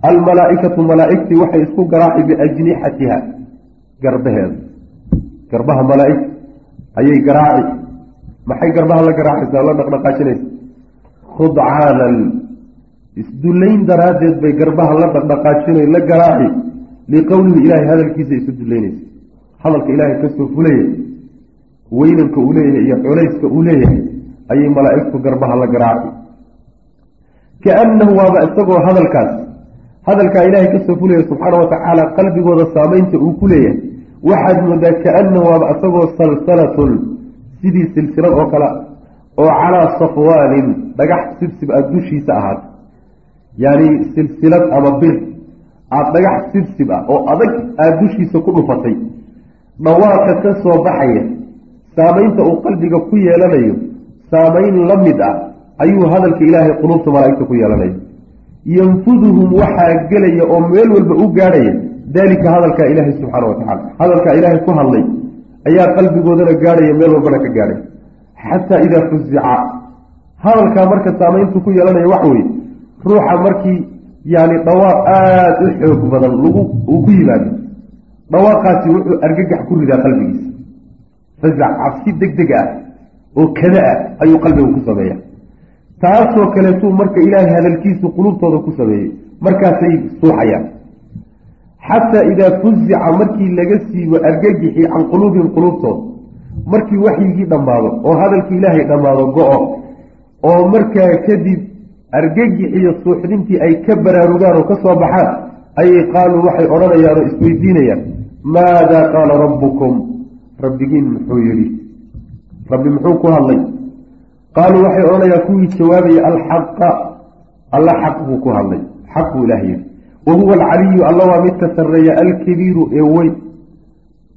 Almalaaikatu malaaigtii waxay isku garaaci biajnixatiha garbaheeda. Garbaha malaaigta ayay garaaci. Maxay garbaha la garaacaysaa? La dhaqdhaqaajinaysa. Khudcaanan isdullayn daraaddeed bay garbaha la dhaqdhaqaajinay la garaaci. Liqowlihi ilaahay hadalkiisa isu dullaynaysa hadalka ilaahay ka soo fulaya weynanka uu leeyahay iyo culayska uu leeyahay ayay malaa'igtu garbaha la garaaci kaannahu waaba isagoo hadalkaas hadalkaa ilaahay ka soo fulaya subxaana wa tacaala qalbigooda saamaynta uu ku leeyahay. Waxaad moodaa kaannahu waaba isagoo salsalatun sidii silsilad oo kale oo calaa safwaanin dhagax sibsib aada dushiisa ahaata yacni silsilad ama bir aada dhagax sibsib ah oo adag aada dushiisa ku dhufatay dhawaaqa ka soo baxaya saamaynta uu qalbiga ku yeelanayo saamayn la mid ah ayuu hadalka ilaahay quluubta malaa'igta ku yeelanaya yanfuduhum waxaa gelaya oo meel walba u gaadhaya daalika hadalkaa ilaahay subxaana wa tacala hadalkaa ilaahay ku hadlay ayaa qalbigoodana gaadhaya meel walbana ka gaadhay. Xataa idaa fuzica hadalkaa marka saamayntu ku yeelanaya waxa weye ruuxa markii yani dhawaaq aada u xoog badan lagu uu ku yimaado dhawaaqaasi wuxuu argagax ku ridaa qalbigiisa. Fazac cabsi deg deg ah oo kada ah ayuu qalbiga ku sameeya taasoo kaleetuu marka ilaahay hadalkiisu qulubtooda ku sameeyey markaasay suuxayaan. Xataa idaa fuzica markii laga siibo argagixi can quluubihim quluubtooda markii waxyigii dhammaado oo hadalkii ilaahay dhammaado go-o oo markaa kadib argagixiyo suuxdintii ay ka baraarugaan oo ka soo baxaan ayay qaaluu waxay odhanayaan oo isweydiinayaan maadaa qaala rabbukum? Rabbigiin muxuu yidhi. Rabbi muxuu ku hadlay. Qaaluu waxay odhanayaan kuwii jawaabaya alxaqa alla xaq buu ku hadlay. Xaq buu ilaah yidhi. Wa huwa alcaliyu alla waa midka sarreeya alkabiiru ee weyn.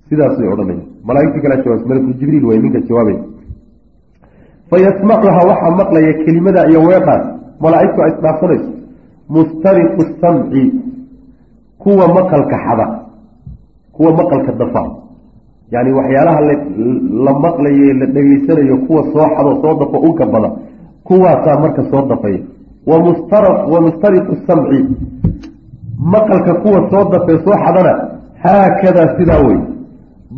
Sidaasay odhanaya malaaigtii kala jawaabs malku jibriil way ninka jawaabaya fayasmacuha waxaa maqlaya kelimada iyo weedhaas malaaigtu ay isdhaafsanayso mustariqu samci kuwa maqalka xada kuwa maqalka dafa yani waxyaalaha la maqlaye la dhegeysanayo kuwa soo xado soo dafo u gabada kuwaasaa marka soo dafaya wa mustariqu samci maqalka kuwa soo dafee soo xadana haakadaa sidaa wey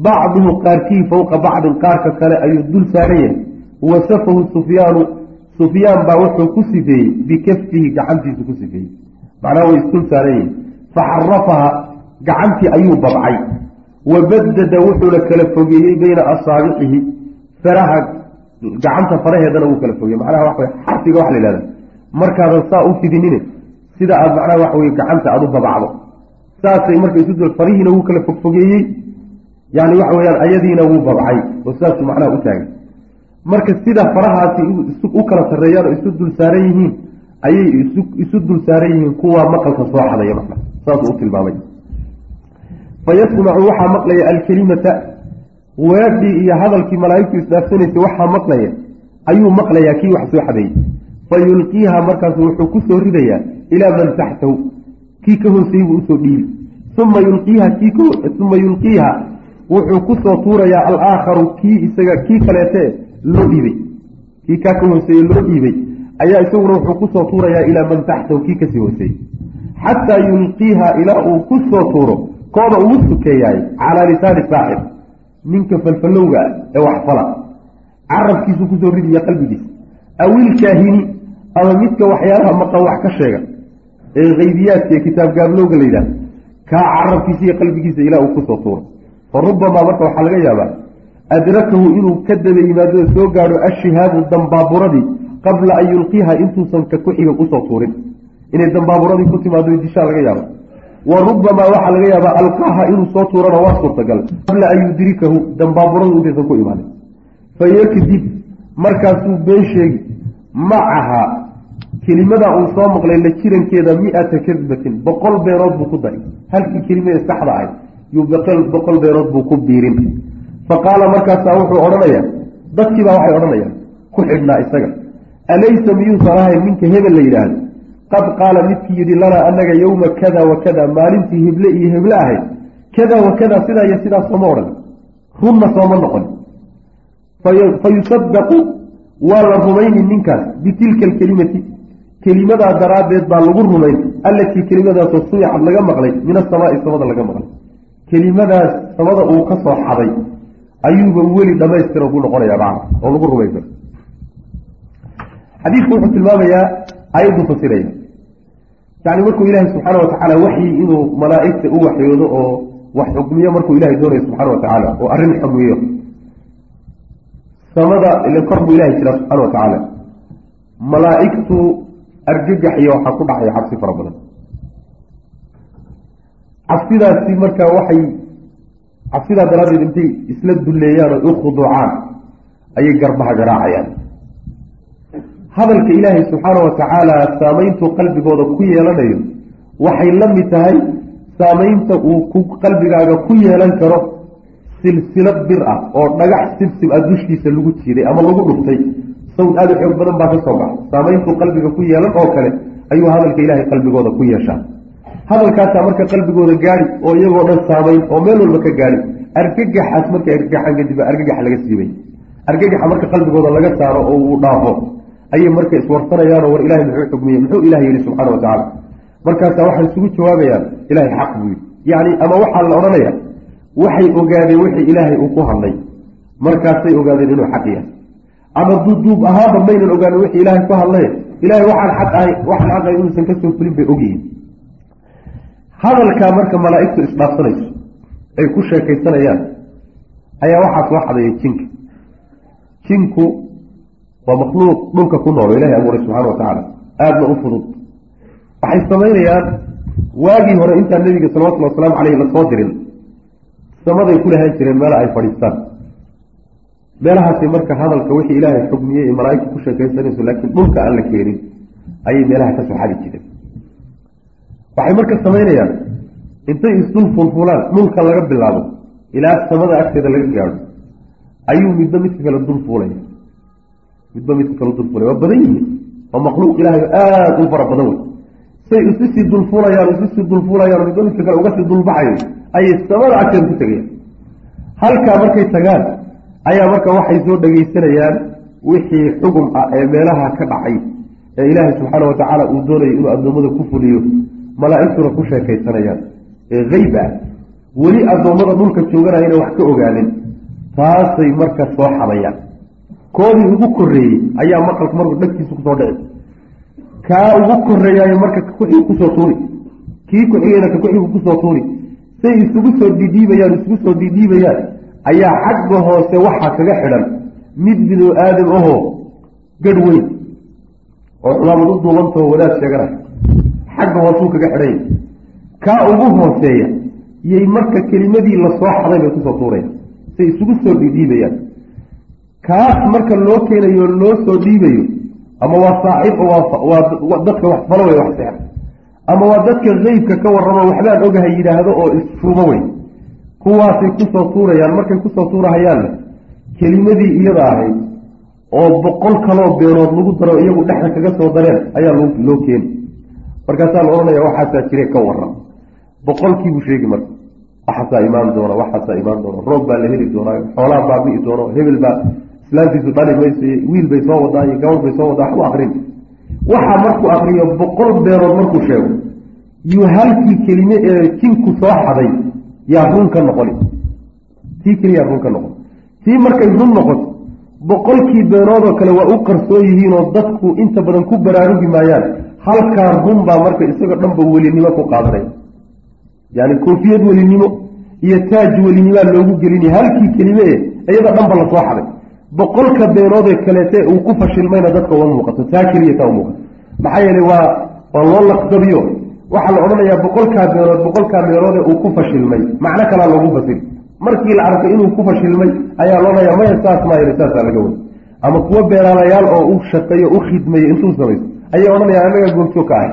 bacduhu qaarkii fowqa bacdin qaarka kale ayuu dul saaran yahay. Wasafahu sufyaanu sufyaan baa wuxuu ku sifeeyey bikaftihi gacantiisu ku sifeeyey. Macnaha way isdul saaran yihiin faxarafaha gacantii ayuu babcay. Wabadada wuxuuna kala fogeeyey bayna asaabicihi faraha gacanta faraheedana wuu kala fogeeyey. Macnaha waxa wey xarfiga waxa la yihahda markaadan saa u fidinine sida aad macnaha waxa weye gacanta aada u babacdo saasay marka isu dul farihiina wuu kala fogfogeeyey yani waxa weyaan ayadiina wuu babcay oo saasuu macnaha u taagay. Marka sida farahaasi u kala sarreeyaan oo isu dul saaran yihiin ayay isu dul saaran yihiin kuwa maqalka soo xadaya marka. Saasuu u tilmaamay fayasmacu waxaa maqlaya alkelimata weedhii iyo hadalkii malaa'igtu isdhaafsanaysay waxaa maqlaya ayuu maqlayaa kii wax soo xadeeyey fa yulqiiha markaasu wuxuu ku soo ridayaa ilaa man taxtahu kii ka hooseeyey buu u soo dhiibi uma yulqiiha uma yulqiiha wuxuu ku soo tuurayaa alaakharu kii isaga kii kaleete loo dhiibay kii kaa ka hooseeye loo dhiibay ayaa isaguna wuxuu ku soo tuurayaa ilaa man taxtahu kii ka sii hooseeyey xataa yulqiiha ilaa uu ku soo tuuro kooda ugu sukeeyaay calaa lisaani saaxib ninka falfallowga ee wax fala. Carabkiisu ku soo ridiya qalbigiisa awil kaahini ama midka waxyaalaha maqan wax ka sheega ee haybiyaadka ee kitaab gaablowga la yidhaah kaa carabkiisa iyo qalbigiisa ilaa uu ku soo tuuro. Fa rubamaa marka waxaa laga yaabaa adrakahu inuu ka daba yimaado soo gaadho ashihaabu dambaaburadii qabla an yulqiiha intuusan ka ku-xiga ku soo tuurin. Inay dambaaburadii ku timaado dishaa laga yaaba wa rubamaa waxaa laga yaabaa alqaaha inuu soo tuurana waa suurtagal. Qabla an yudrikahu dambaaburadu intaysan ku imaanin fayakdib markaasuu been sheegi macaha kelimada uu soo maqlay la jirankeeda mi-ata kadbatin boqol beenood buu ku daray. Halkii kelimada saxda ahay yuu boqol beenood buu ku biirin. Fa qaala markaasaa wuxuu odhanayaa dadkiibaa waxay odhanayaan ku xidhnaa isaga. Alaysa miyuusan ahayn ninka hebel la yidhaahdo qad qaala midkii yidhi lanaa annaga yowma kada wa kada maalintii heble iyo heble ahayd. Kada wa kada sidaa iyo sidaa sooma odhan. Runna sooma noqon. Fa yusadaqu waa la rumayni ninkaas bitilka alkelimati kelimadaa daraaddeed baa lagu rumayn allatii kelimadaasoo sumicad laga maqlay min asamaai samada laga maqlay. Kelimadaas samada uu ka soo xaday ayuuba weli dhamaystira ku noqonayaa bacda oo lagu rumaysan. Xadiidku wuxuu tilmaamayaa ayaddu fasiraya yani markuu ilaahay subxaana watacaala waxyi inuu malaa'igta u waxyoodo oo wax xugmiyo markuu ilahay doonayo subxaana watacaala oo arrin xugmiyo. Samada ile kor buu ilahay jiraa subxaana watacaala malaa'igtu argagax iyo waxaa ku dhacaya cabsi fara badan. Cabsidaasi marka waxay cabsidaa daraaddeed intay isla dulleeyaan oo u khuduucaan ayay garbaha garaacayaan hadalka ilaahay subxaana wa tacaala saamayntuu qalbigooda ku yeelanayo. Waxay la mid tahay saamaynta uu qalbigaaga ku yeelan karo silsilad bir ah oo dhagax sibsib ah dushiisa lagu jiiday ama lagu dhuftay. Sawd aada u xoog badan baa ka soo baxa saamayntuu qalbiga ku yeelan oo kale ayuu hadalka ilaahay qalbigooda ku yeeshaa. Hadalkaasaa marka qalbigooda gaadi oo iyagoo dhan saamayn oo meel walba ka gaadi argagaxaas markay argagaxaan kadib argagax laga siibay. Argagaxa marka qalbigooda laga saaro oo uu dhaafo ayay marka iswarsanayaanoo war ilahay muxuu xugmiyey muxuu ilahay yihi subxana wa tacaala? Markaasaa waxay isugu jawaabayaan ilaahay xaq buu yidhi. Yacni ama waxaa la odhanaya waxay ogaadeen wixii ilaahay uu ku hadlay. Markaasay ogaadeen inuu xaq yahay. Ama duubduub ahaanba maynan ogaanin wixii ilaahay ku hadlay. Ilahay waxaan xaq ahay waxaan xaq ahay inuusan ka soo fulin bay ogyihiin. Hadalkaa marka malaa'igtu isdhaafsanayso ay ku sheekaysanayaan ayaa waxaa soo xadaya jinka. Jinku waa makhluuq dhulka ku nool oo ilahay abuuray subxana wa tacaala aadna u fudud. Waxay samaynayaan waagii hore intaan nebiga salawatullhi wasalaamu caleyhi la soo dirin. Samaday ku lahaan jireen meela ay fadhiistaan. Meelahaasi marka hadalka wixii ilaahay xugmiyey ee malaa'igta ku sheekaysanayso laakiin dhulka aan la keenin ayay meelaha ka soo xadi jireen. Waxay marka samaynayaan intay isdul fulfulaan dhulka laga bilaabo ilaa samada agteeda laga gaadho ayuu midba midka kale dul fuulaya midba midka kale dul fuulaya waa badan yihiin. Waa makhluuq ilaahay aada u fara badan wey say isu sii dulfuulayaan isu sii dulfuulayaan midba midka kale uga sii dulbaxayo ayay samada agteeda ku tegayaan. Halkaa markay tagaan ayaa marka waxay soo dhegaysanayaan wixii xugum ah ee meelaha ka dhacay ee ilaahay subxaana watacaala uu doonayo inuu addoommada ku fuliyo malaa'igtuna ku sheekaysanayaan. Ee hayb ah weli addoommada dhulka jooganayana wax ka ogaanin taasay marka soo xabayaan koodii ugu korreeyey ayaa maqalka markuu dhagtiisa ku soo dhici kaa ugu korreeyaayo marka kakuxigu ku soo tuuri. Kii ku-xigayna kakuxigu ku soo tuuri. Say isugu soo diidhiibayaan isugu soo diidhiibayaan ayaa xagga hoose waxaa kaga xidhan. Mid binu aadam ahoo gadh weyn oo culaamad u duubantao wadaad sheegana. Xagga hoosuu kaga xidhanya kaa ugu hooseeya yay marka kelimadii la soo xaday bay ku soo tuurayaan say isugu soo dhiidhiibayaan kaas marka loo keenayo loo soo dhiibayo ama waa saaxiib waa dadka wax falo wey wax seer ama waa dadka qeybka ka warramo waxbaan ogahay yidhaahdo oo isfuumo wey kuwaasay ku soo tuurayaan markay ku soo tuurahayaanna kelimadii iyada ahayd oo boqol kaloo beenood lagu daro iyagu dhexda kaga soo dareen ayaa loo keeni markaasaa la odhanaya waxaasaa jire ka waran boqolkiibuu sheegi marka. Waxaasaa imaan doona waxaasaa imaan doona. Roob baa la heli doonaa xoolaa baabi'i doono hebel baa islaantiisu dhali mayso wiil bay soo wadaa iyo gabadh bay soo wadaa waxu akrin. Waxaa markuu akriyo boqol beerood markuu sheego yuu halkii kelime ee jinku soo xaday yaa run ka noqoni. Tii keliyaa run ka noqon tii markay run noqoto boqolkii beenoodoo kale waa u qarsoon yihiinoo dadku inta badan ku baraarugi maayaan halkaa run baa marka isagoo dhanba welinimo ku qaadanaya yani koofiyad welinimo iyo taaj welinimaa loogu gelinaya halkii kelime e iyadoo dhanba la soo xaday boqolka beenoodee kaleete uu ku fashilmayna dadka uma muuqato. Taa keliya taa u maxaa yeelay waa waa loo laqdabiyo. Waxaa la odhanayaa boqolkaa beenood boqolkaa beenoode uu ku fashilmay. Macno kalaa loogu fasiri markii la arkay inuu ku fashilmay ayaa loodhaya maya saas maayl saasaa laga wada ama kuwo beeraalayaal oo u shaqeeyo u khidmeeyo intuu samayso ayay odhanayaan annagaa goobjoog ka ahay.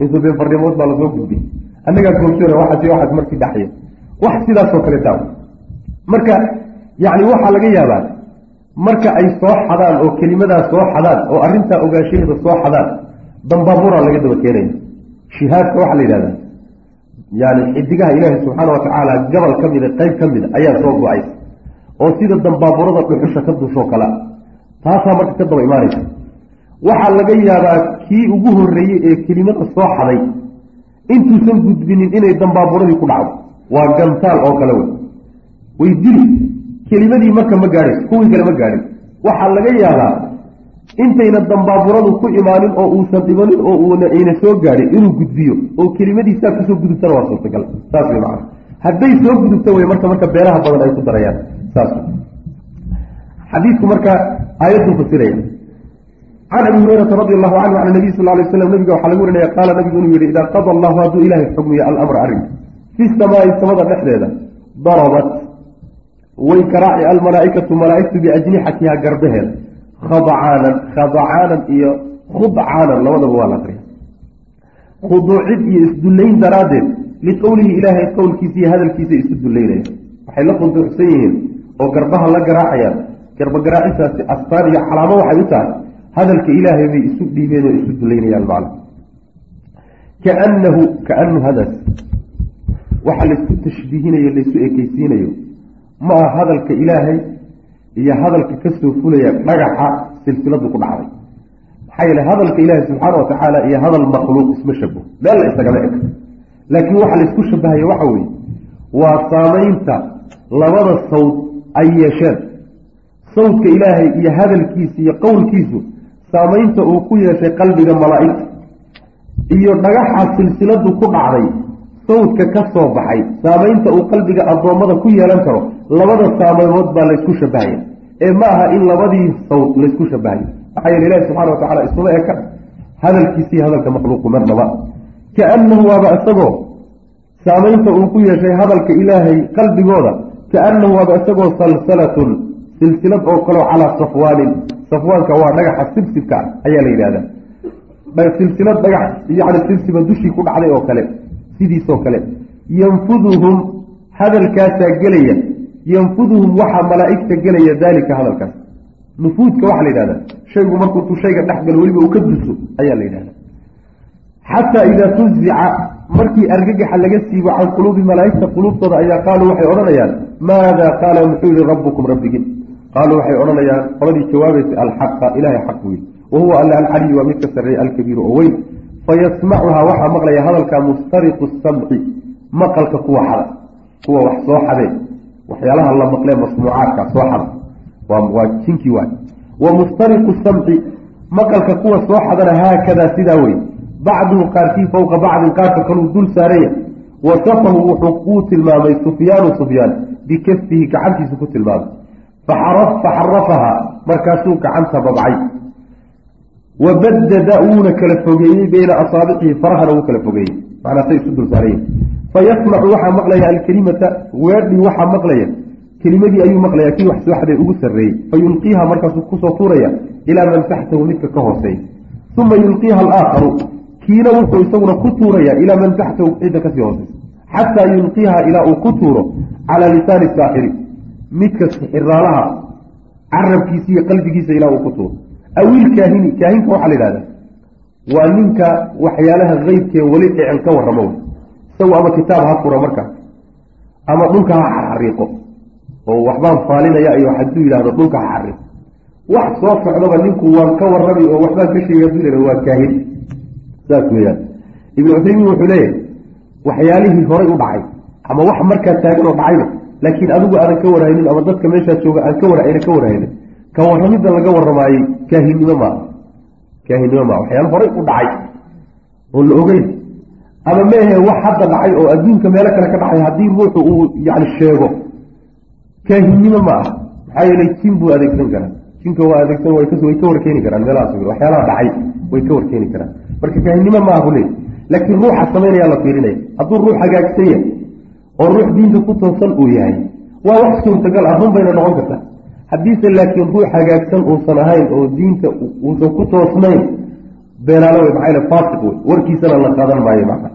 Intuu been farnimood baa la soo gudbiyey. Annagaa goobjoog waxaas waxaas markii dhaxya wax sidaasoo kale taa marka yacni waxaa laga yaabaa marka ay soo xadaan oo kelimadaas soo xadaan oo arrintaa ogaanshaheeda soo xadaan dambaaburaa laga daba keenaya shihaadka waxaa la yidhahdaa yani xidigaha ilaahi subxaana watacaala gabal ka mida qeyb ka mida ayaa soo go'aysa oo sida dambaaburada dhuxusha ka dushoo kala taasaa marka ka daba imaanaysa. Waxaa laga yaabaa kii ugu horreeyey ee kelimada soo xaday intuusan gudbinin inay dambaaburadii ku dhacdo. Waa gantaal oo kale wey. Way dili kelimadii marka ma gaadhays kuwii kale ma gaadhin. Waxaa laga yaabaa intayna dambaaburadu ku imaanin oo uusan dhibanin oo uuna ayna soo gaadhin inuu gudbiyo oo kelimadiisaa ku soo gudubtana waa suurtagal. Saas wey macana hadday soo gudubto wey marka marka beeraha badan ay ku darayaan. Saas xadiidku marka aayaduu fasiraya can abi hurayrata radi allahu canhu can nabiy sal lay slam nabiga waxaa lagu warinaya qaala nabigu inuu yihi idaa qada allahu hadduu ilaahay xugmiyo alamra arrinka fi samaai samada dhexdeeda darabat way karaaci almalaaikatu malaaigtu biajnixatiha garbaheeda khadcaanan khadcaanan iyo khudcaanan labadaba waa la akriya khuduucid iyo isdullayn daraaddeed liqowlihi ilaahay qowlkiisa iyo hadalkiisa isu dullaynayaan waxay la khuduucsan yihiin oo garbaha la garaacayaan. Garba garaacisaasi astaan iyo calaamo waxay u tahay hadalka ilaahay bay isu dhiibeen oo isu dullaynayaan macna kaanahu kaanahu hadaas. Waxa laysku tashbiihinayo laysu ekeysiinayo ma aha hadalka ilaahay iyo hadalka ka soo fulaya dhagaxa silsiladu ku dhacday. Maxaa yeele hadalka ilaahi subxaana wa tacaala iyo hadal makhluuq isma shabaho meel la isagama eg. Laakiin waxa laysku shabahaya waxa weeye waa saamaynta labada sawd ay yeesheen. Sawdka ilaahay iyo hadalkiisa iyo qowlkiisu saamaynta uu ku yeeshay qalbiga malaa'igta. Iyo dhagaxa silsiladu ku dhacday sawdka ka soo baxay saamaynta uu qalbiga addoommada ku yeelan karo labada saameymood baa laysku shabahaya ee ma aha in labadii sawd laysku shabahayo maxaa yeele ilahi subxana wa tacala isuma eka hadalkiisii hadalka makhluuqu marnaba kaanahu waaba isagoo saamaynta uu ku yeeshay hadalka ilaahay qalbigooda kaanahu waaba isagoo salsalatun silsilad oo kaleo calaa safwaanin. Safwaanka waa dhagaxa sibsibka ayaa la yidhahdaa silsilad dhagax yani sibsiba dushii ku dhacday oo kale sidiisoo kale. Yanfuduhum hadalkaasaa gelaya. Yanfuduhum waxaa malaa'igta gelaya daalika hadalkaas. Nufuudka waxaa la yidhahdaa shaygu markuu intuu shayga dhex galo weliba uu ka duso ayaa la yidhahdaa. Xataa idaa fuzica markii argagaxa laga siibo can quluubi malaa'igta quluubtooda ayaa qaaluu waxay odhanayaan maada qaala muxuu yihi rabbukum rabbigin? Qaaluu waxay odhanayaan qoladii jawaabaysa alxaqa ilahay xaq wey wa huwa alla alcaliyu waa midka sarreeye alkabiiru oo weyn fayasmacuhaa waxaa maqlaya hadalka mustariqu samci maqalka kuwa xada kuwa wax soo xadee. Waxyaalaha la maqlee masmuucaadka soo xada. Waa jinkii waay. Wa mustariqu samci maqalka kuwa soo xadana haakadaa sidaa wey bacduhu qaarkii fowqa bacdin qaarka kaluu dul saaraya. Wasafahu wuxuu kuu tilmaamay sufyaanu sufyaan bikafihi gacantiisu ku tilmaamay. Faxarafahaa markaasuu gacanta babcay wabadada wuuna kala fogeeyey beyna asaabicihi farahana wuu kala fogeeyey macnaasay isu dul saaraya fayasmacu waxaa maqlaya alkelimata weedhii waxaa maqlaya kelimadii ayuu maqlaya kii wax ugu sarreeyey fa yulqiiha markaasuu ku soo tuuraya ilaa man taxtahu midka ka hooseeya uma yulqiiha alaakharu kiina wuxuu isaguna ku tuuraya ilaa man taxtahu cidda ka sii hooseysa xataa yulqiiha ilaa uu ku tuuro calaa lisaani saaxiri midka sixiraalaha carabkiisa iyo qalbigiisa ilaa uu ku tuuro awil kaahini kaahinka waxaa la yidhahdaa waa ninka waxyaalaha qeybkee weli dhicin ka warramo. Isagu ama kitaab ha furo markaas ama dhulka ha xarxariiqo oo waxbaan faalinaya iyo hadduu yidhahdo dhulka ha xariiqo wax soo socdaba ninku waan ka warrami oo waxbaan ka sheegay haduu yihahdo waa kaahil saas weeyaan. Ibnu cuthaymiin wuxuu leeyahay waxyaalihii horay u dhacay ama wax markaa taagan oo dhacayba laakiin adigu aadan ka warhaynin ama dadka meeshaa jooga aan ka warayna ka warhaynin ka warramidda laga warramaayey kaahinnimo maa kaahinnimo maa waxyaala horay u dhacay oo la ogeyn ama meehe wax hadda dhacay oo adduunka meelo kale ka dhacay haddii ruuxu uu yani sheego. Kaahinnimo ma ah maxaa yeelay jin buu adeegsan karaa. Jinka waa adeegsan way ka warkeeni karaan meelahaas waxyaalaha dhacay way ka warkeeni karaan. Marka kaahinnimo maaha buu leey laakiin ruuxa samaynayaa la fiirinaya. Hadduu ruux hagaagsan yahay oo ruux diinta ku toosan uu yahay waa wax suurtagal ah run bayna noqon kartaa haddiise laakiin ruux hagaagsan uusan ahayn oo diinta uusan ku toosnayn beenaalo wey maxaa faasiq wey warkiisana la qaadan maayo macna